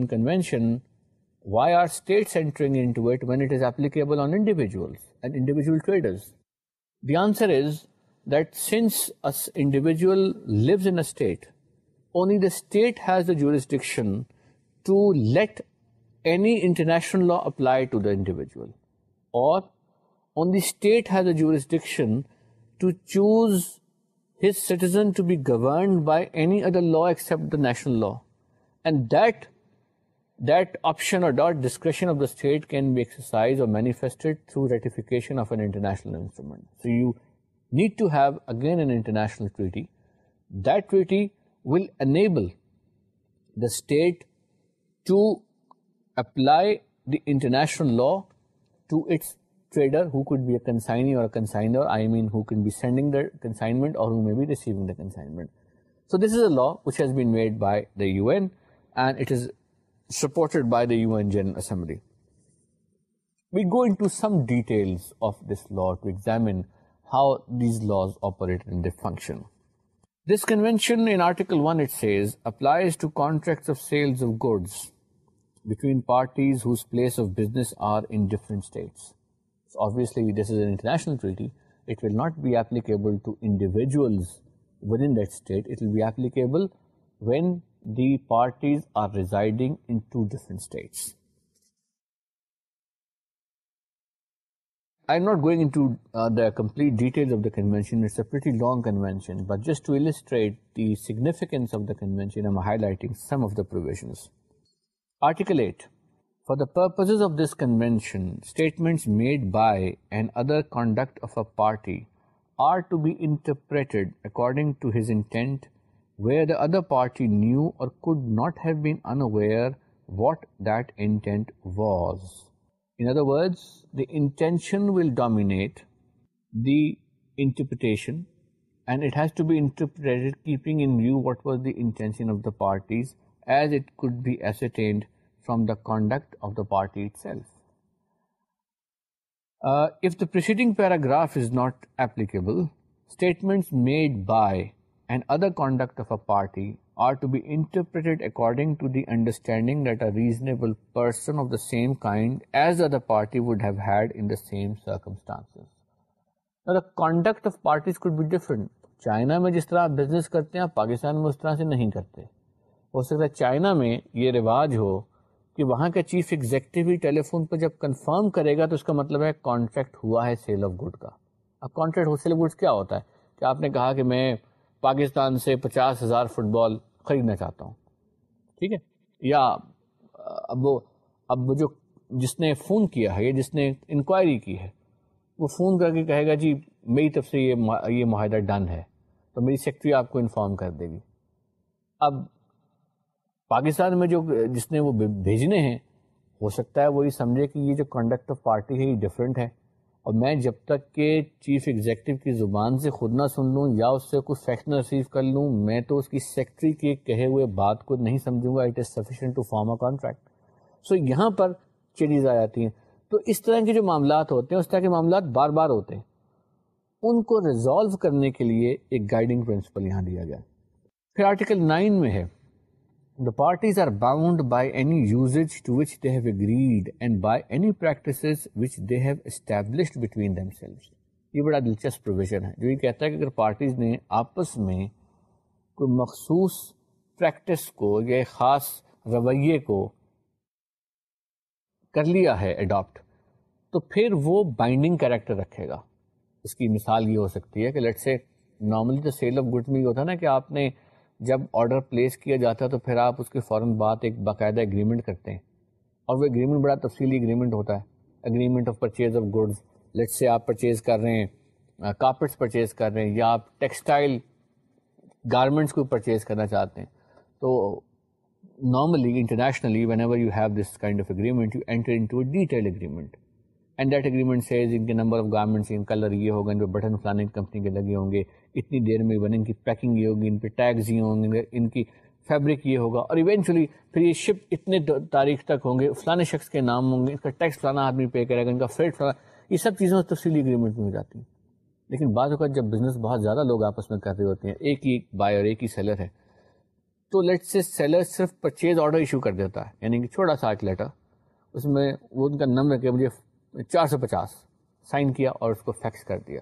convention why are its applicable on individuals the answer is that since individual state only the state has a jurisdictional law apply to the individual or state has jurisdiction to choose his citizen be governed by any other law اکسپٹا national law and that that option or ڈاٹ discretion of the state can be exercise or ٹویٹی that ٹویٹی will enable the state to apply the international law to its trader who could be a consignee or a consigner i mean who can be sending the consignment or who may be receiving the consignment so this is a law which has been made by the un and it is supported by the un general assembly we go into some details of this law to examine how these laws operate and they function this convention in article 1 it says applies to contracts of sales of goods between parties whose place of business are in different states obviously this is an international treaty it will not be applicable to individuals within that state it will be applicable when the parties are residing in two different states I'm not going into uh, the complete details of the convention. It's a pretty long convention. But just to illustrate the significance of the convention, I'm highlighting some of the provisions. Article for the purpose of this convention statement made by and other conduct interpret according to his intent where other party knew or to بیپنگینڈ from the conduct of the partial person as other party with in circumstances بھی different China میں جس طرح business کرتے ہیں پاکستان میں اس طرح سے نہیں کرتے ہو سکتا ہے چائنا میں یہ رواج ہو کہ وہاں کا چیف ایگزیکٹو ہی ٹیلی فون پہ جب کنفرم کرے گا تو اس کا مطلب ہے کانٹریکٹ ہوا ہے سیل آف گڈ کا اب کانٹریکٹ ہو سیل آف گڈ کیا ہوتا ہے کہ آپ نے کہا کہ میں پاکستان سے پچاس ہزار فٹ بال خریدنا چاہتا ہوں ٹھیک ہے یا اب وہ اب وہ جو جس نے فون کیا ہے یا جس نے انکوائری کی ہے وہ فون کر کے کہے گا جی میری طرف سے یہ یہ معاہدہ ڈن ہے تو میری سیکٹری آپ کو انفارم کر دے گی اب پاکستان میں جو جس نے وہ بھیجنے ہیں ہو سکتا ہے وہی سمجھے کہ یہ جو کنڈکٹ آف پارٹی ہے یہ ڈفرینٹ ہے اور میں جب تک کہ چیف ایگزیکٹو کی زبان سے خود نہ سن لوں یا اس سے کچھ فیکشن ریسیو کر لوں میں تو اس کی سیکٹری کے کہے ہوئے بات کو نہیں سمجھوں گا it is sufficient to form a contract so یہاں پر چیزیں آ جاتی ہیں تو اس طرح کے جو معاملات ہوتے ہیں اس طرح کے معاملات بار بار ہوتے ہیں ان کو ریزالو کرنے کے لیے ایک گائیڈنگ پرنسپل یہاں دیا گیا پھر آرٹیکل نائن میں ہے The parties are bound by any usage to which they have agreed and by any practices which they have established between themselves. یہ بڑا دلچسپ پروویژن ہے جو یہ کہتا ہے کہ اگر پارٹیز نے آپس میں کوئی مخصوص پریکٹس کو یا خاص رویے کو کر لیا ہے اڈاپٹ تو پھر وہ بائنڈنگ کریکٹر رکھے گا اس کی مثال یہ ہو سکتی ہے کہ لیٹ سے نارملی تو سیل آف گڈ میں یہ ہوتا ہے نا کہ آپ نے جب آرڈر پلیس کیا جاتا ہے تو پھر آپ اس کے فوراً بعد ایک باقاعدہ اگریمنٹ کرتے ہیں اور وہ اگریمنٹ بڑا تفصیلی اگریمنٹ ہوتا ہے agreement of purchase of goods let's say آپ پرچیز کر رہے ہیں کارپیٹس پرچیز کر رہے ہیں یا آپ ٹیکسٹائل گارمنٹس کو پرچیز کرنا چاہتے ہیں تو normally internationally whenever you have this kind of agreement you into a detail agreement and that agreement سے ان کے number of garments in colour یہ ہوگا ان پہ بٹن فلانے کمپنی کے لگے ہوں گے اتنی دیر میں بنے ان کی پیکنگ یہ ہوگی ان پہ ٹیگز یہ ہوں گے ان کی فیبرک یہ ہوگا اور ایونچولی پھر یہ شپ اتنے تاریخ تک ہوں گے فلانے شخص کے نام ہوں گے ان کا ٹیکس فلانا آدمی پے کرے گا ان کا فریٹ فلانا یہ سب چیزیں تفصیلی اگریمنٹ میں ہو جاتی ہیں لیکن بعض اوقات جب بزنس بہت زیادہ لوگ آپس میں کر رہے ہوتے ہیں ایک ہی بائی اور ایک ہی سیلر ہے تو لیٹ سے سیلر صرف پرچیز آرڈر ایشو کر دیتا ہے یعنی کہ چھوٹا سا ایک لیٹر اس میں وہ ان کا نمبر کہ مجھے چار سو پچاس سائن کیا اور اس کو فیکس کر دیا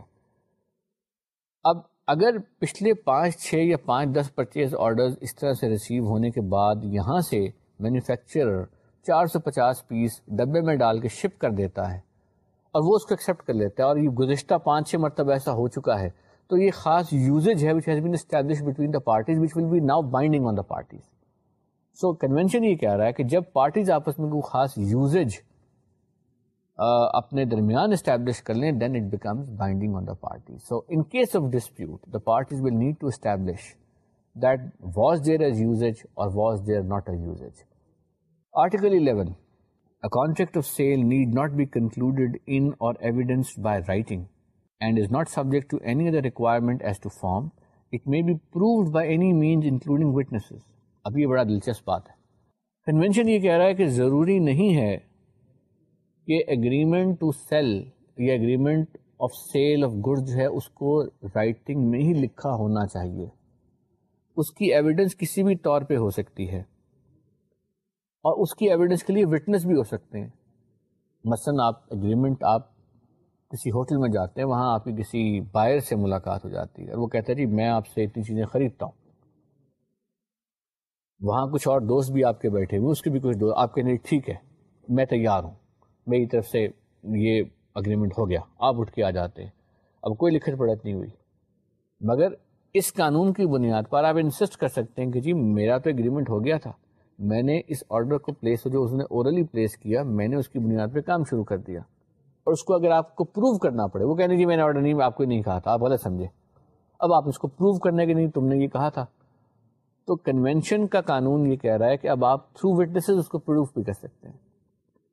اب اگر پچھلے پانچ چھ یا پانچ دس پرچیز آرڈرز اس طرح سے ریسیو ہونے کے بعد یہاں سے مینوفیکچرر چار سو پچاس پیس ڈبے میں ڈال کے شپ کر دیتا ہے اور وہ اس کو ایکسیپٹ کر لیتا ہے اور یہ گزشتہ پانچ چھ مرتبہ ایسا ہو چکا ہے تو یہ خاص یوزیج ہے which which has been establish between the the parties parties will be now binding on so یہ کہہ رہا ہے کہ جب پارٹیز آپس میں کوئی خاص یوزیج اپنے درمیان اسٹیبلش کر لیں then it becomes binding on the party so in case of dispute the parties will need to establish that was there is use اور was there not a article eleven a contract of sale need not be concluded in by writing and is not subject to any other requirement as to form it may be proved by any means including witnesses اب یہ بڑا دلچسپ بات ہے convention یہ کہہ رہا ہے کہ ضروری نہیں ہے یہ اگریمنٹ ٹو سیل یہ agreement of sale of goods ہے اس کو رائٹنگ میں ہی لکھا ہونا چاہیے اس کی ایویڈنس کسی بھی طور پہ ہو سکتی ہے اور اس کی ایویڈنس کے لیے وٹنس بھی ہو سکتے ہیں مثلاً آپ اگریمنٹ آپ کسی ہوٹل میں جاتے ہیں وہاں آپ کی کسی بائر سے ملاقات ہو جاتی ہے اور وہ کہتے ہیں جی میں آپ سے اتنی چیزیں خریدتا ہوں وہاں کچھ اور دوست بھی آپ کے بیٹھے ہوئے اس کے بھی کچھ دوست آپ کے نہیں جی، ٹھیک ہے میں تیار ہوں میری طرف سے یہ اگریمنٹ ہو گیا آپ اٹھ کے آ جاتے ہیں اب کوئی لکھت پڑت نہیں ہوئی مگر اس قانون کی بنیاد پر آپ انسسٹ کر سکتے ہیں کہ جی میرا تو اگریمنٹ ہو گیا تھا میں نے اس آرڈر کو پلیس جو اس نے اورلی پلیس کیا میں نے اس کی بنیاد پہ کام شروع کر دیا اور اس کو اگر آپ کو پروو کرنا پڑے وہ کہنے جی میں نے آرڈر نہیں آپ کو نہیں کہا تھا آپ غلط سمجھے اب آپ اس کو پروو کرنے کے نہیں تم نے یہ کہا تھا تو کنونشن کا قانون یہ کہہ رہا ہے کہ اب آپ تھرو وٹنسز اس کو پروف بھی کر سکتے ہیں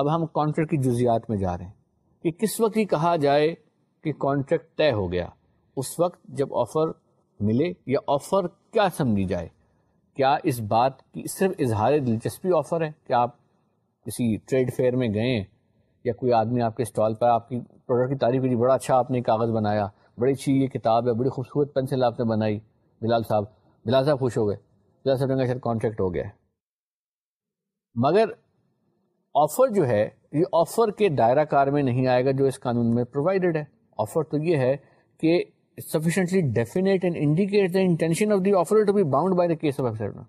اب ہم کانٹریکٹ کی جزیات میں جا رہے ہیں کہ کس وقت یہ کہا جائے کہ کانٹریکٹ طے ہو گیا اس وقت جب آفر ملے یا آفر کیا سمجھی جائے کیا اس بات کی صرف اظہار دلچسپی آفر ہے کہ آپ کسی ٹریڈ فیئر میں گئے یا کوئی آدمی آپ کے اسٹال پر آپ کی پروڈکٹ کی تعریف کی بڑا اچھا آپ نے کاغذ بنایا بڑی اچھی یہ کتاب ہے بڑی خوبصورت پینسل آپ نے بنائی بلال صاحب بلال صاحب خوش ہو گئے بلال صاحب نے کہا شاید کانٹریکٹ ہو گیا مگر آفر جو ہے یہ آفر کے دائرہ کار میں نہیں آئے گا جو اس قانون میں پرووائڈیڈ ہے آفر تو یہ ہے کہ sufficiently definite and indicate intention of the offer to be bound by the case of افسرنا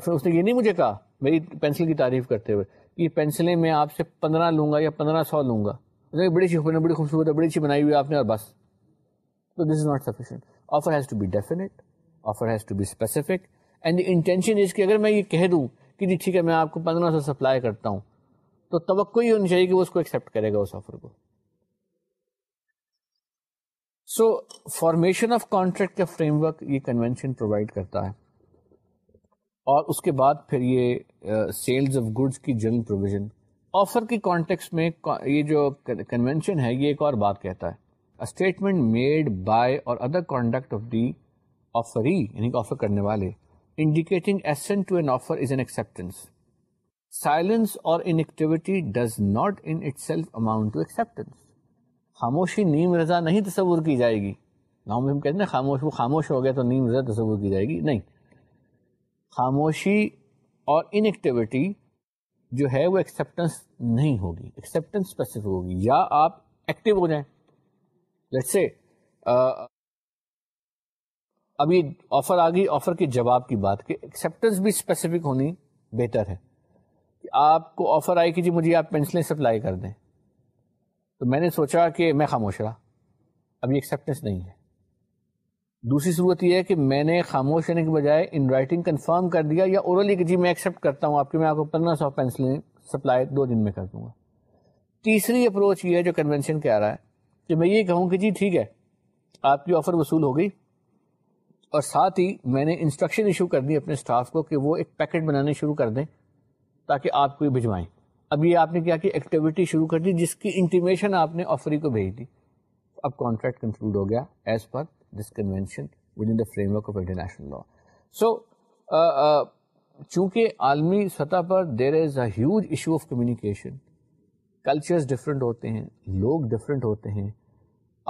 تو اس نے یہ نہیں مجھے کہا میری پینسل کی تعریف کرتے ہوئے کہ پینسلیں میں آپ سے پندرہ لوں گا یا پندرہ سو لوں گا بڑی اچھی بڑی خوبصورت ہے بڑی اچھی بنائی ہوئی آپ نے اور بس تو this is not sufficient offer has to be definite offer has to be specific and the intention is کہ اگر میں یہ کہہ دوں کہ جی ٹھیک ہے میں آپ کو پندرہ سو سپلائی کرتا ہوں تو توقع ہی ہونی چاہیے کہ وہ اس کو ایکسپٹ کرے گا اس آفر کو سو فارمیشن آف کانٹریکٹ کا فریم ورک یہ کنوینشن پرووائڈ کرتا ہے اور اس کے بعد پھر یہ سیلز آف گڈس کی جنرل پروویژن آفر کی کانٹیکس میں یہ جو کنوینشن ہے یہ ایک اور بات کہتا ہے اسٹیٹمنٹ میڈ بائی اور other conduct of the offeree یعنی کہ آفر کرنے والے indicating assent to an offer is an acceptance. Silence or inactivity does not in itself amount to acceptance. خاموشی نیم رضا نہیں تصور کی جائے گی گاؤں میں ہم کہتے ہیں خاموش وہ خاموش ہو گیا تو نیم رضا تصور کی جائے گی نہیں خاموشی اور انیکٹیوٹی جو ہے وہ ایکسیپٹنس نہیں ہوگی ایکسیپٹنس پیسف ہوگی یا آپ ایکٹیو ہو جائیں جیسے ابھی آفر آ گئی آفر کے جواب کی بات کہ ایکسیپٹنس بھی اسپیسیفک ہونی بہتر ہے کہ آپ کو آفر آئی کہ جی مجھے آپ پینسلیں سپلائی کر دیں تو میں نے سوچا کہ میں خاموش رہا ابھی ایکسیپٹنس نہیں ہے دوسری صورت یہ ہے کہ میں نے خاموش رہنے کے بجائے ان رائٹنگ کنفرم کر دیا یا اورلی کہ جی میں ایکسیپٹ کرتا ہوں آپ کے میں آپ کو پندرہ سو پینسلیں سپلائی دو دن میں کر دوں گا تیسری اپروچ یہ ہے جو کنوینشن کہہ رہا ہے کہ میں یہ کہوں کہ جی ٹھیک ہے آپ کی آفر وصول ہو گئی اور ساتھ ہی میں نے انسٹرکشن ایشو کر دی اپنے اسٹاف کو کہ وہ ایک پیکٹ بنانے شروع کر دیں تاکہ آپ کوئی بھجوائیں اب یہ آپ نے کیا کہ ایکٹیویٹی شروع کر دی جس کی انٹیمیشن آپ نے آفری کو بھیج دی اب کانٹریکٹ کنکلوڈ ہو گیا as per this convention with in the framework of international law so چونکہ عالمی سطح پر there is a huge issue of communication cultures different ہوتے ہیں لوگ ڈفرینٹ ہوتے ہیں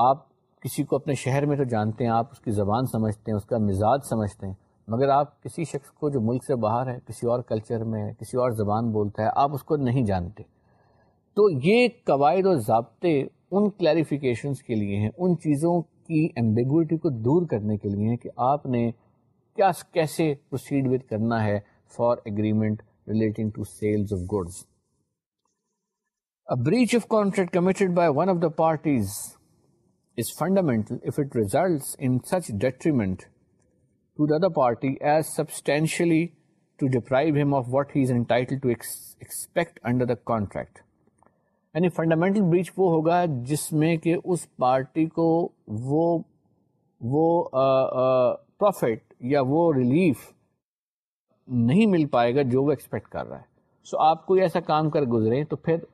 آپ کسی کو اپنے شہر میں تو جانتے ہیں آپ اس کی زبان سمجھتے ہیں اس کا مزاج سمجھتے ہیں مگر آپ کسی شخص کو جو ملک سے باہر ہے کسی اور کلچر میں ہے کسی اور زبان بولتا ہے آپ اس کو نہیں جانتے تو یہ قواعد اور ضابطے ان کلیریفیکیشنس کے لیے ہیں ان چیزوں کی امبیگوٹی کو دور کرنے کے لیے ہیں کہ آپ نے کیا کیسے پروسیڈ وتھ کرنا ہے for agreement relating to goods of contract by one of the parties is fundamental if it results in such detriment to to the other party as substantially deprive him of what he is entitled to ex expect under the contract. یعنی fundamental breach وہ ہوگا جس میں کہ اس party کو وہ وہ profit یا وہ ریلیف نہیں مل پائے گا جو وہ ایکسپیکٹ کر رہا ہے سو so, آپ کوئی ایسا کام کر گزرے تو پھر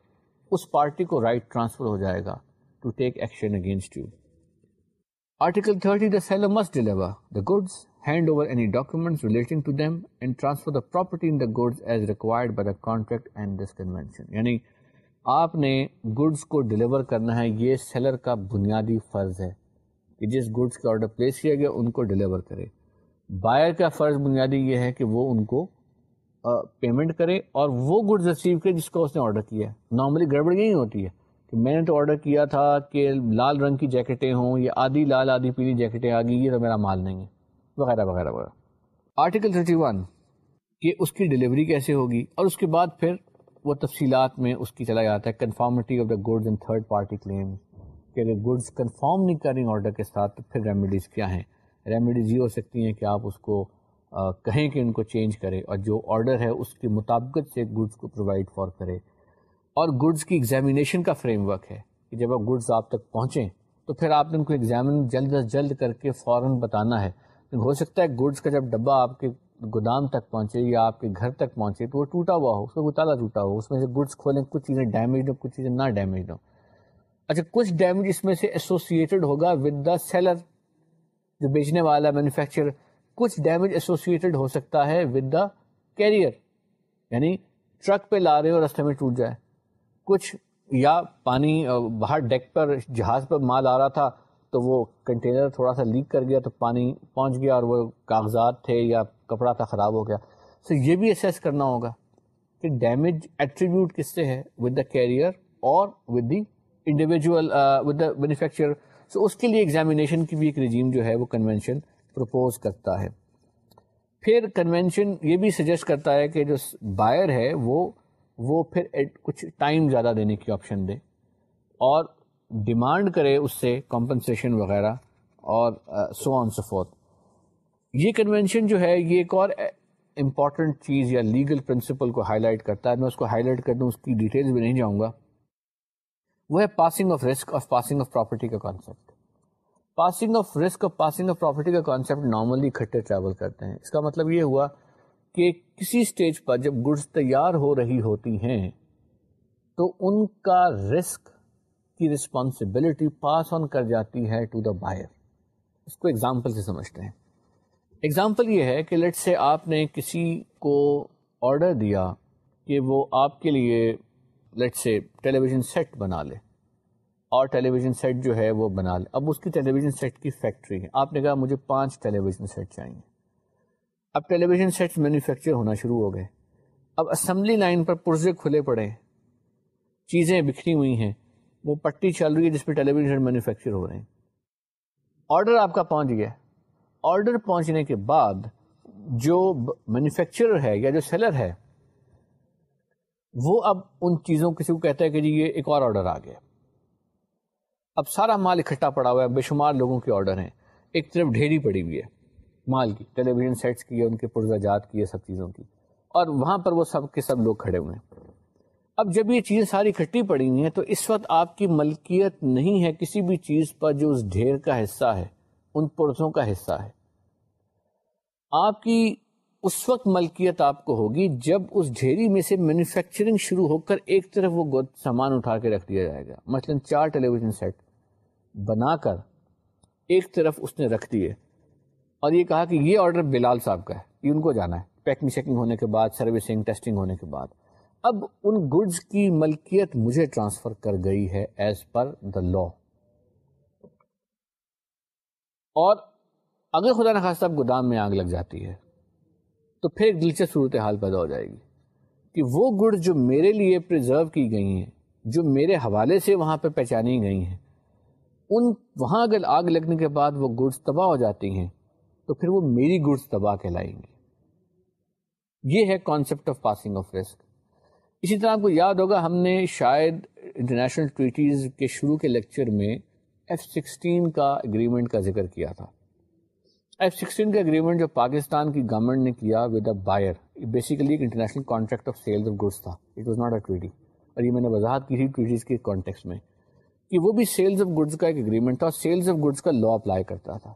اس پارٹی کو رائٹ right ٹرانسفر ہو جائے گا seller must deliver goods hand over any the relating and this convention. یعنی آپ نے گڈس کو ڈلیور کرنا ہے یہ سیلر کا بنیادی فرض ہے کہ جس گڈس کا آرڈر پلیس کیا گیا ان کو ڈلیور کرے بائر کا فرض بنیادی یہ ہے کہ وہ ان کو پیمنٹ کرے اور وہ گڈز ریسیو کرے جس کو اس نے آرڈر کیا ہے نارملی گڑبڑ یہی ہوتی ہے میں نے تو آرڈر کیا تھا کہ لال رنگ کی جیکٹیں ہوں یا آدھی لال آدھی پیلی جیکٹیں آ گئی یہ تو میرا مال نہیں ہے وغیرہ وغیرہ وغیرہ آرٹیکل تھرٹی ون کہ اس کی ڈلیوری کیسے ہوگی اور اس کے بعد پھر وہ تفصیلات میں اس کی چلا جاتا ہے conformity of the goods in third party claim کہ اگر گڈز کنفارم نہیں کر رہی آرڈر کے ساتھ تو پھر ریمیڈیز کیا ہیں ریمیڈیز یہ ہو سکتی ہیں کہ آپ اس کو کہیں کہ ان کو چینج کریں اور جو آرڈر ہے اس کے مطابقت سے گڈز کو پرووائڈ فار کرے اور گڈز کی ایگزامینیشن کا فریم ورک ہے کہ جب آپ گڈز آپ تک پہنچیں تو پھر آپ نے ان کو ایگزامن جلد از جلد کر کے فوراً بتانا ہے ہو سکتا ہے گڈس کا جب ڈبہ آپ کے گودام تک پہنچے یا آپ کے گھر تک پہنچے تو وہ ٹوٹا ہوا ہو اس کا وہ تالا ٹوٹا ہو اس میں سے گڈس کھولیں کچھ چیزیں ڈیمیج ہوں کچھ چیزیں نہ ڈیمیج ہوں اچھا کچھ ڈیمیج اس میں سے ایسوسیٹیڈ ہوگا ود دا سیلر جو بیچنے والا مینوفیکچرر کچھ ڈیمیج ایسوسیٹیڈ ہو سکتا ہے ود دا کیریئر یعنی ٹرک پہ لا رہے ہو رستے میں ٹوٹ جائے کچھ یا پانی باہر ڈیک پر جہاز پر مال آ رہا تھا تو وہ کنٹینر تھوڑا سا لیک کر گیا تو پانی پہنچ گیا اور وہ کاغذات تھے یا کپڑا تھا خراب ہو گیا سو یہ بھی اسیس کرنا ہوگا کہ ڈیمیج ایٹریبیوٹ کس سے ہے ود دا کیریئر اور with the individual with the manufacturer so اس کے لیے ایگزامینیشن کی بھی ایک رجیم جو ہے وہ کنونشن پرپوز کرتا ہے پھر کنونشن یہ بھی سجیسٹ کرتا ہے کہ جو بائر ہے وہ وہ پھر کچھ ٹائم زیادہ دینے کی آپشن دے اور ڈیمانڈ کرے اس سے کمپنسیشن وغیرہ اور سو آن سفور یہ کنونشن جو ہے یہ ایک اور امپورٹنٹ چیز یا لیگل پرنسپل کو ہائی لائٹ کرتا ہے میں اس کو ہائی لائٹ کر دوں اس کی ڈیٹیلز بھی نہیں جاؤں گا وہ ہے passing of risk of passing of property کا کانسیپٹ پاسنگ آف رسک اور پاسنگ آف پراپرٹی کا کانسیپٹ نارملی اکٹھے ٹریول کرتے ہیں اس کا مطلب یہ ہوا کہ کسی اسٹیج پر جب گڈس تیار ہو رہی ہوتی ہیں تو ان کا رسک کی رسپانسبلٹی پاس آن کر جاتی ہے ٹو دا بائر اس کو ایگزامپل سے سمجھتے ہیں ایگزامپل یہ ہے کہ لیٹ سے آپ نے کسی کو آڈر دیا کہ وہ آپ کے لیے لیٹ سے ٹیلی ویژن سیٹ بنا لے اور ٹیلی ویژن سیٹ جو ہے وہ بنا لے اب اس کی ٹیلی ویژن سیٹ کی فیکٹری ہے آپ نے کہا مجھے پانچ ٹیلی ویژن سیٹ چاہیے اب ٹیلی ویژن سیٹ مینوفیکچر ہونا شروع ہو گئے اب اسمبلی لائن پر پرزے کھلے پڑے چیزیں بکھری ہوئی ہیں وہ پٹی چل رہی ہے جس پہ ٹیلی ویژن مینوفیکچر ہو رہے ہیں آرڈر آپ کا پہنچ گیا آرڈر پہنچنے کے بعد جو مینوفیکچرر ہے یا جو سیلر ہے وہ اب ان چیزوں کسی کو کہتا ہے کہ جی یہ ایک اور آرڈر آ گیا اب سارا مال اکٹھا پڑا ہوا ہے بے شمار لوگوں کے آرڈر ہیں ایک طرف ڈھیری پڑی ہوئی ہے مال کی ٹیلی ویژن سیٹس کی ہے ان کے پرزہ جات کی اور وہاں پر وہ سب کے سب لوگ کھڑے ہوئے ہیں اب جب یہ چیزیں ساری اکٹھی پڑی ہیں تو اس وقت آپ کی ملکیت نہیں ہے کسی بھی چیز پر جو اس ڈھیر کا کا حصہ حصہ ہے ہے ان پرزوں آپ کی اس وقت ملکیت آپ کو ہوگی جب اس ڈھیری میں سے مینوفیکچرنگ شروع ہو کر ایک طرف وہ گود سامان اٹھا کے رکھ دیا جائے گا مثلاً چار ٹیلی ویژن سیٹ بنا کر ایک طرف اس نے رکھ دیے اور یہ کہا کہ یہ آرڈر بلال صاحب کا ہے یہ ان کو جانا ہے پیکنگ شیکنگ ہونے کے بعد سروسنگ ٹیسٹنگ ہونے کے بعد اب ان گڈز کی ملکیت مجھے ٹرانسفر کر گئی ہے ایز پر دا لا اور اگر خدا نخواستہ گودام میں آگ لگ جاتی ہے تو پھر ایک دلچسپ صورت حال پیدا ہو جائے گی کہ وہ گڈ جو میرے لیے پرزرو کی گئی ہیں جو میرے حوالے سے وہاں پہ پہچانی گئی ہیں ان وہاں اگر آگ لگنے کے بعد وہ گڈز تباہ ہو جاتی ہیں تو پھر وہ میری گڈس تباہ کہلائیں گی یہ ہے concept of passing of risk اسی طرح آپ کو یاد ہوگا ہم نے شاید انٹرنیشنل ٹریٹیز کے شروع کے لیکچر میں ایف سکسٹین کا اگریمنٹ کا ذکر کیا تھا ایف سکسٹین کا اگریمنٹ جو پاکستان کی گورنمنٹ نے کیا ود اے بائر بیسیکلی ایک international contract of sales of goods تھا اٹ واز ناٹ اے ٹویٹی اور یہ میں نے وضاحت کی تھی ٹویٹیز کے کانٹیکس میں کہ وہ بھی سیلز آف گڈس کا ایک اگریمنٹ تھا اور سیلز آف گڈس کا لا اپلائی کرتا تھا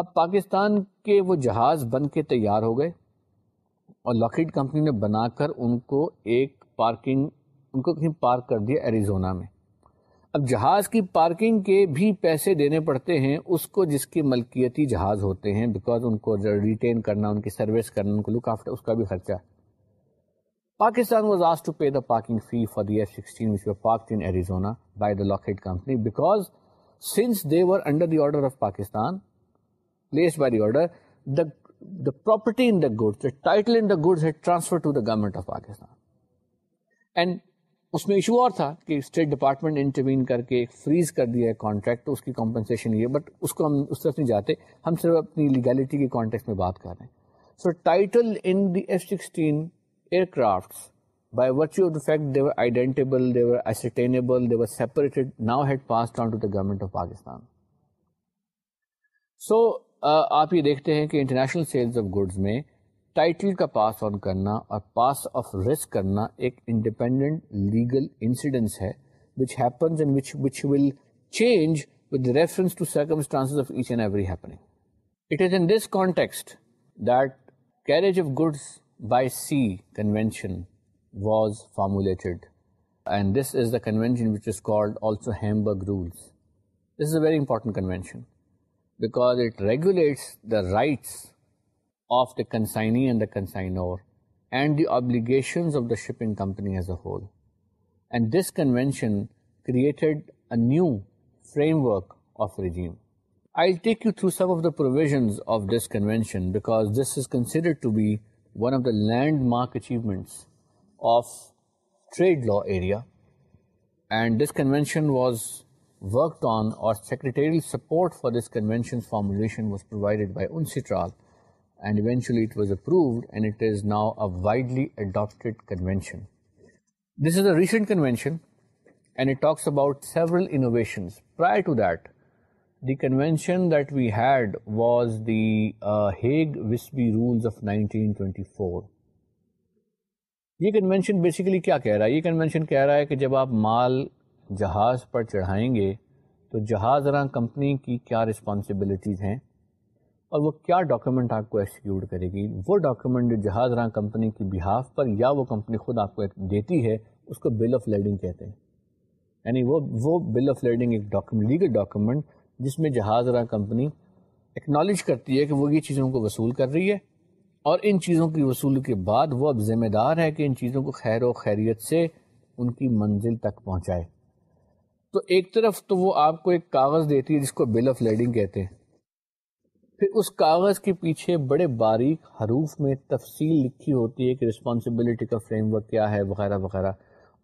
اب پاکستان کے وہ جہاز بن کے تیار ہو گئے اور لاکٹ کمپنی نے بنا کر ان کو ایک پارکنگ ان کو کہیں پارک کر دیا ایریزونا میں اب جہاز کی پارکنگ کے بھی پیسے دینے پڑتے ہیں اس کو جس کی ملکیتی جہاز ہوتے ہیں بیکاز ان کو ریٹین کرنا ان کی سروس کرنا ان کو لک آفٹر اس کا بھی خرچہ ہے Pakistan was as to pay the parking fee for the sixteen which were park Arizona by the Lockheed company because since they were under the order of Pakistan the the the the the property in in goods, goods title had transferred to government of Pakistan. And اس اس اس اس میں میں issue اور تھا کہ state department intervene کر کر کر کے کے فریز دیا ہے کانٹریکٹ کی کمپنسیشن یہ بٹ کو ہم ہم طرف نہیں جاتے صرف اپنی لیگیلٹی بات رہے ہیں so title in the F sixteen air by virtue of of the the fact they were they were they were identifiable ascertainable separated now had pass to government Pakistan so آپ یہ دیکھتے ہیں کہ international sales of goods میں title کا pass on کرنا اور pass of risk کرنا ایک انڈیپینڈنٹ لیگل انسیڈنس ہے which happens and which which will change with reference to circumstance of each and every happening it is in this context that carriage of goods by sea convention was formulated and this is the convention which is called also Hamburg rules this is a very important convention because regulates liabilities of the shipping company whole and this convention cream workmen's mark achievements this convention was worked on or secretarial support for this convention's formulation was provided by UNCITRAL and eventually it was approved and it is now a widely adopted convention. This is a recent convention and it talks about several innovations. Prior to that, the convention that we had was the uh, Hague-Wisby rules of 1924. یہ convention basically کیا کہہ رہا ہے یہ convention کہہ رہا ہے کہ جب آپ مال جہاز پر چڑھائیں گے تو جہاز راں کمپنی کی کیا رسپانسبلٹیز ہیں اور وہ کیا ڈاکیومنٹ آپ کو ایکسیکیوٹ کرے گی وہ ڈاکیومنٹ جو جہاز راں کمپنی کی بہاف پر یا وہ کمپنی خود آپ کو دیتی ہے اس کو بل آف لیڈنگ کہتے ہیں یعنی وہ وہ بل آف لیڈنگ ایک ڈاکیومنٹ لیگل ڈاکیومنٹ جس میں جہاز راں کمپنی ایکنالج کرتی ہے کہ وہ یہ چیزوں کو وصول کر رہی ہے اور ان چیزوں کی وصول کے بعد وہ اب ذمہ دار ہے کہ ان چیزوں کو خیر و خیریت سے ان کی منزل تک پہنچائے تو ایک طرف تو وہ آپ کو ایک کاغذ دیتی ہے جس کو بل آف لیڈنگ کہتے ہیں پھر اس کاغذ کے پیچھے بڑے باریک حروف میں تفصیل لکھی ہوتی ہے کہ رسپانسبلٹی کا فریم ورک کیا ہے وغیرہ وغیرہ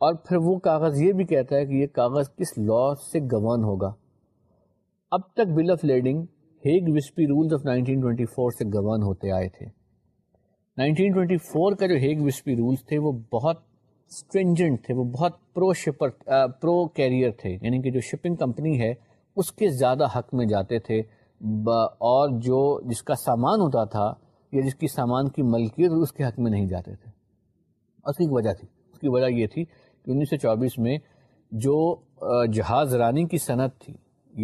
اور پھر وہ کاغذ یہ بھی کہتا ہے کہ یہ کاغذ کس لا سے گوان ہوگا اب تک bill of lading Hague Visby rules of 1924 سے گوان ہوتے آئے تھے 1924 کا جو ہیگ وسپی رولز تھے وہ بہت اسٹرینجنٹ تھے وہ بہت پرو شپر پرو کیریئر تھے یعنی کہ جو شپنگ کمپنی ہے اس کے زیادہ حق میں جاتے تھے اور جو جس کا سامان ہوتا تھا یا جس کی سامان کی ملکیت اس کے حق میں نہیں جاتے تھے اس ایک وجہ تھی اس کی وجہ یہ تھی کہ انیس سو چوبیس میں جو جہاز رانی کی صنعت تھی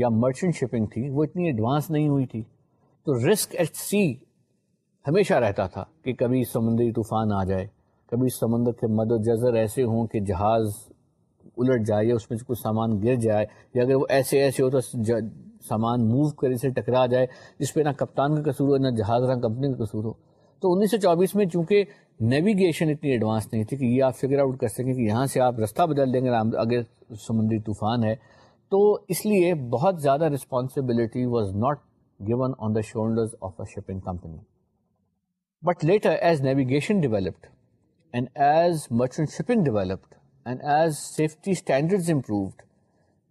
یا مرچنٹ شپنگ تھی وہ اتنی ایڈوانس نہیں ہوئی تھی تو رسک ایٹ سی ہمیشہ رہتا تھا کہ کبھی سمندری طوفان آ جائے کبھی سمندر کے مد و جذر ایسے ہوں کہ جہاز الٹ جائے یا اس میں سے کچھ سامان گر جائے یا اگر وہ ایسے ایسے ہو تو سامان موو کرے سے ٹکرا جائے جس پہ نہ کپتان کا قصور ہو نہ جہاز نہ کمپنی کا قصور ہو تو انیس سو چوبیس میں چونکہ نیویگیشن اتنی ایڈوانس نہیں تھی کہ یہ آپ فگر آؤٹ کر سکیں کہ یہاں سے آپ رستہ بدل دیں گے اگر سمندری طوفان ہے تو اس لیے بہت زیادہ responsibility was not given on the shoulders of a shipping company but later as navigation developed And as merchant shipping developed and as safety standards improved,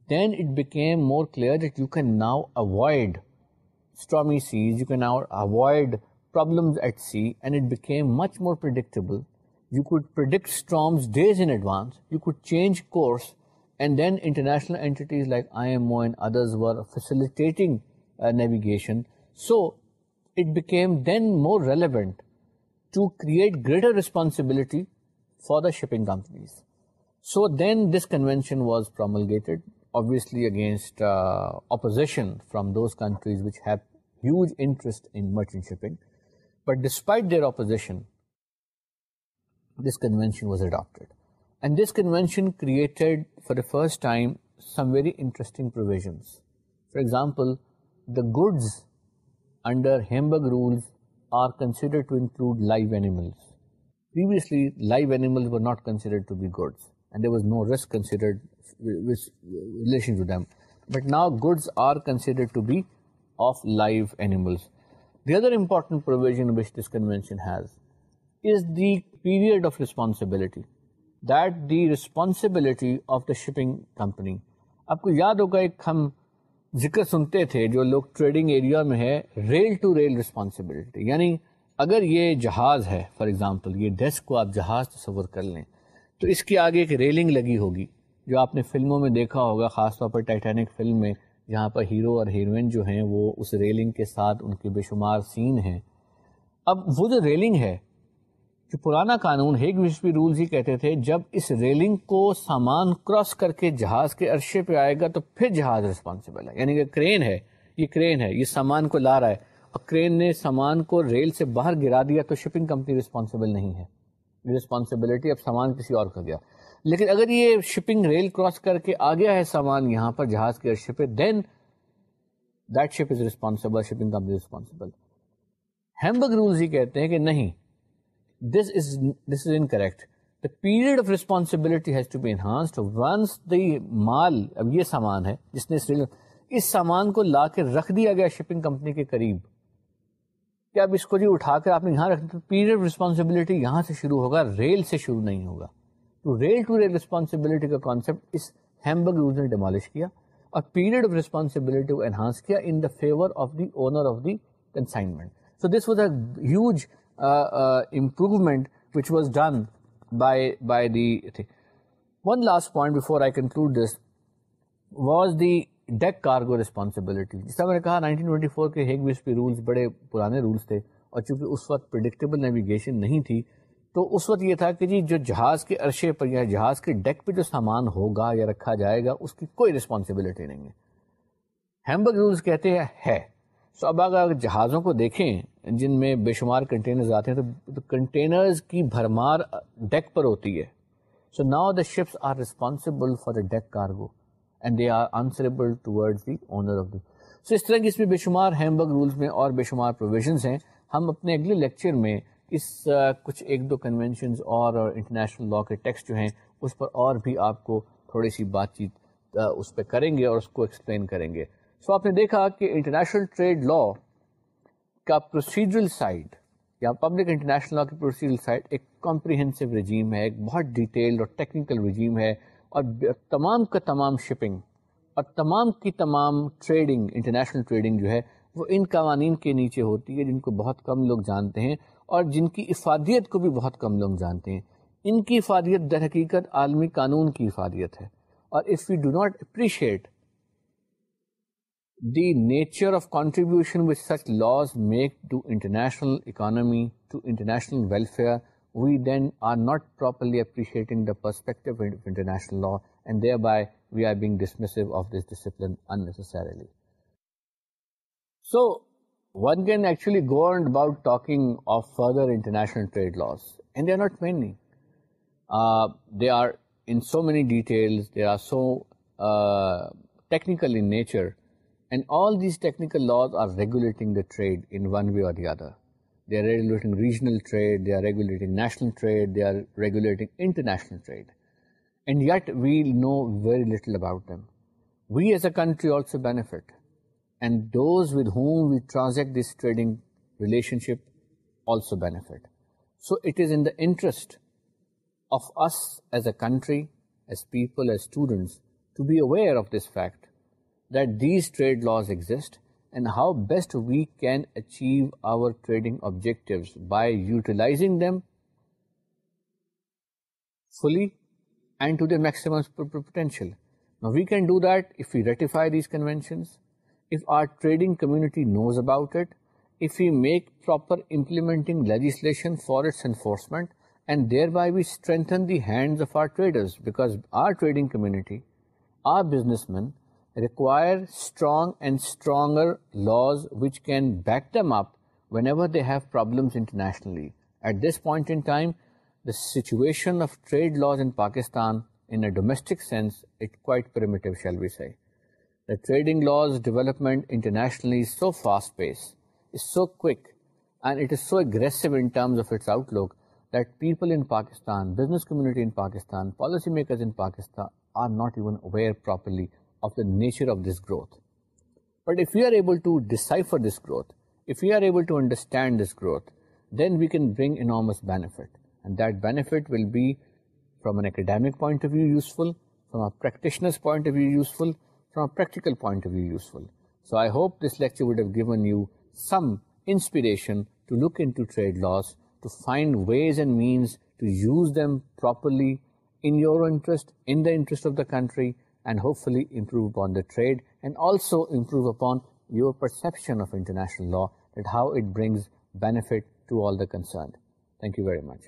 then it became more clear that you can now avoid stormy seas, you can now avoid problems at sea, and it became much more predictable. You could predict storms days in advance, you could change course, and then international entities like IMO and others were facilitating uh, navigation. So it became then more relevant to create greater responsibility for the shipping companies so then this convention was promulgated obviously against uh, opposition from those countries which have huge interest in merchant shipping. But despite their opposition, this convention was adopted. And this convention created for the first time some very interesting provisions. For example, the goods under Hamburg rules period of responsibility that the responsibility of the shipping company آپ کو یاد ہوگا ایک ہم ذکر سنتے تھے جو لوگ ٹریڈنگ ایریا میں ہے ریل ٹو ریل رسپانسبلٹی یعنی اگر یہ جہاز ہے فار ایگزامپل یہ ڈیسک کو آپ جہاز تصور کر لیں تو اس کے آگے ایک ریلنگ لگی ہوگی جو آپ نے فلموں میں دیکھا ہوگا خاص طور پر ٹائٹینک فلم میں جہاں پر ہیرو اور ہیروئن جو ہیں وہ اس ریلنگ کے ساتھ ان کے بے شمار سین ہیں اب وہ جو ریلنگ ہے پرانا قانون رولز ہی کہتے تھے جب اس ریلنگ کو سامان کراس کر کے جہاز کے عرشے پہ آئے گا تو پھر جہاز رسپانسبل ہے یعنی کہ کرین ہے یہ کرین ہے یہ سامان کو لا رہا ہے اور کرین نے سامان کو ریل سے باہر گرا دیا تو شپنگ کمپنی رسپانسبل نہیں ہے رسپانسبلٹی اب سامان کسی اور کا گیا لیکن اگر یہ شپنگ ریل کراس کر کے آ گیا ہے سامان یہاں پر جہاز کے عرشے پہ then that ship is responsible shipping company responsible Hamburg rules ہی کہتے ہیں کہ نہیں پیریڈ ریسپانسبلٹی جی یہاں سے شروع ہوگا ریل سے شروع نہیں ہوگا تو ریل ریل ٹو کا کانسیپٹ اس ہیمبرگ یوز نے ڈیمالش کیا اور پیریڈ آف ریسپانسبلٹی کو انہانس کیا in the favour of of the the owner consignment so this was a huge improvement which was done by by the thing one last point before I conclude this was the deck cargo responsibility جس طرح میں نے کہا 1924 کے Hague rules بڑے پرانے rules تھے اور چونکہ اس وقت پرڈکٹیبل نیویگیشن نہیں تھی تو اس وقت یہ تھا کہ جی جو جہاز کے عرشے پر یا جہاز کے ڈیک پہ جو سامان ہوگا یا رکھا جائے گا اس کی کوئی رسپانسبلٹی نہیں ہے ہیمبرگ رولس کہتے ہیں ہے سو اب اگر جہازوں کو دیکھیں جن میں بے شمار کنٹینرز آتے ہیں تو کنٹینرز کی بھرمار ڈیک پر ہوتی ہے so now the ships are responsible for the deck cargo and they are answerable to the owner of the so اس طرح کی اس میں بے شمار ہیمبرگ رولز میں اور بے شمار پروویژنس ہیں ہم اپنے اگلے لیکچر میں اس کچھ ایک دو کنونشنز اور انٹرنیشنل لاء کے ٹیکسٹ جو ہیں اس پر اور بھی آپ کو تھوڑی سی بات چیت اس پہ کریں گے اور اس کو ایکسپلین کریں گے سو آپ نے دیکھا کہ انٹرنیشنل ٹریڈ لا کا پروسیجرل سائڈ یا پبلک انٹرنیشنل لا کی پروسیجرل سائڈ ایک کمپریہنسو رجیم ہے ایک بہت ڈیٹیلڈ اور ٹیکنیکل رجیم ہے اور تمام کا تمام شپنگ اور تمام کی تمام ٹریڈنگ انٹرنیشنل ٹریڈنگ جو ہے وہ ان قوانین کے نیچے ہوتی ہے جن کو بہت کم لوگ جانتے ہیں اور جن کی افادیت کو بھی بہت کم لوگ جانتے ہیں ان کی افادیت در حقیقت عالمی قانون کی افادیت ہے اور if you do not appreciate the nature of contribution which such laws make to international economy, to international welfare, we then are not properly appreciating the perspective of international law, and thereby we are being dismissive of this discipline unnecessarily. So, one can actually go on about talking of further international trade laws, and there are not many. They are in so many details, they are so technical in nature and all these technical laws are regulating the trade in one way or the other. They are regulating regional trade, they are regulating national trade, they are regulating international trade. And yet we know very little about them. We as a country also benefit. And those with whom we transact this trading relationship also benefit. So it is in the interest of us as a country, as people, as students, to be aware of this fact that these trade laws exist and how best we can achieve our trading objectives by utilizing them fully and to their maximum potential. Now, we can do that if we ratify these conventions, if our trading community knows about it, if we make proper implementing legislation for its enforcement, and thereby we strengthen the hands of our traders, because our trading community, our businessmen, require strong and stronger laws which can back them up whenever they have problems internationally. At this point in time, the situation of trade laws in Pakistan in a domestic sense is quite primitive, shall we say. The trading laws development internationally is so fast-paced, is so quick, and it is so aggressive in terms of its outlook that people in Pakistan, business community in Pakistan, policymakers in Pakistan are not even aware properly of the nature of this growth. But if we are able to decipher this growth, if we are able to understand this growth, then we can bring enormous benefit. And that benefit will be, from an academic point of view, useful, from a practitioner's point of view, useful, from a practical point of view, useful. So I hope this lecture would have given you some inspiration to look into trade laws, to find ways and means to use them properly in your interest, in the interest of the country, and hopefully improve upon the trade, and also improve upon your perception of international law, that how it brings benefit to all the concerned. Thank you very much.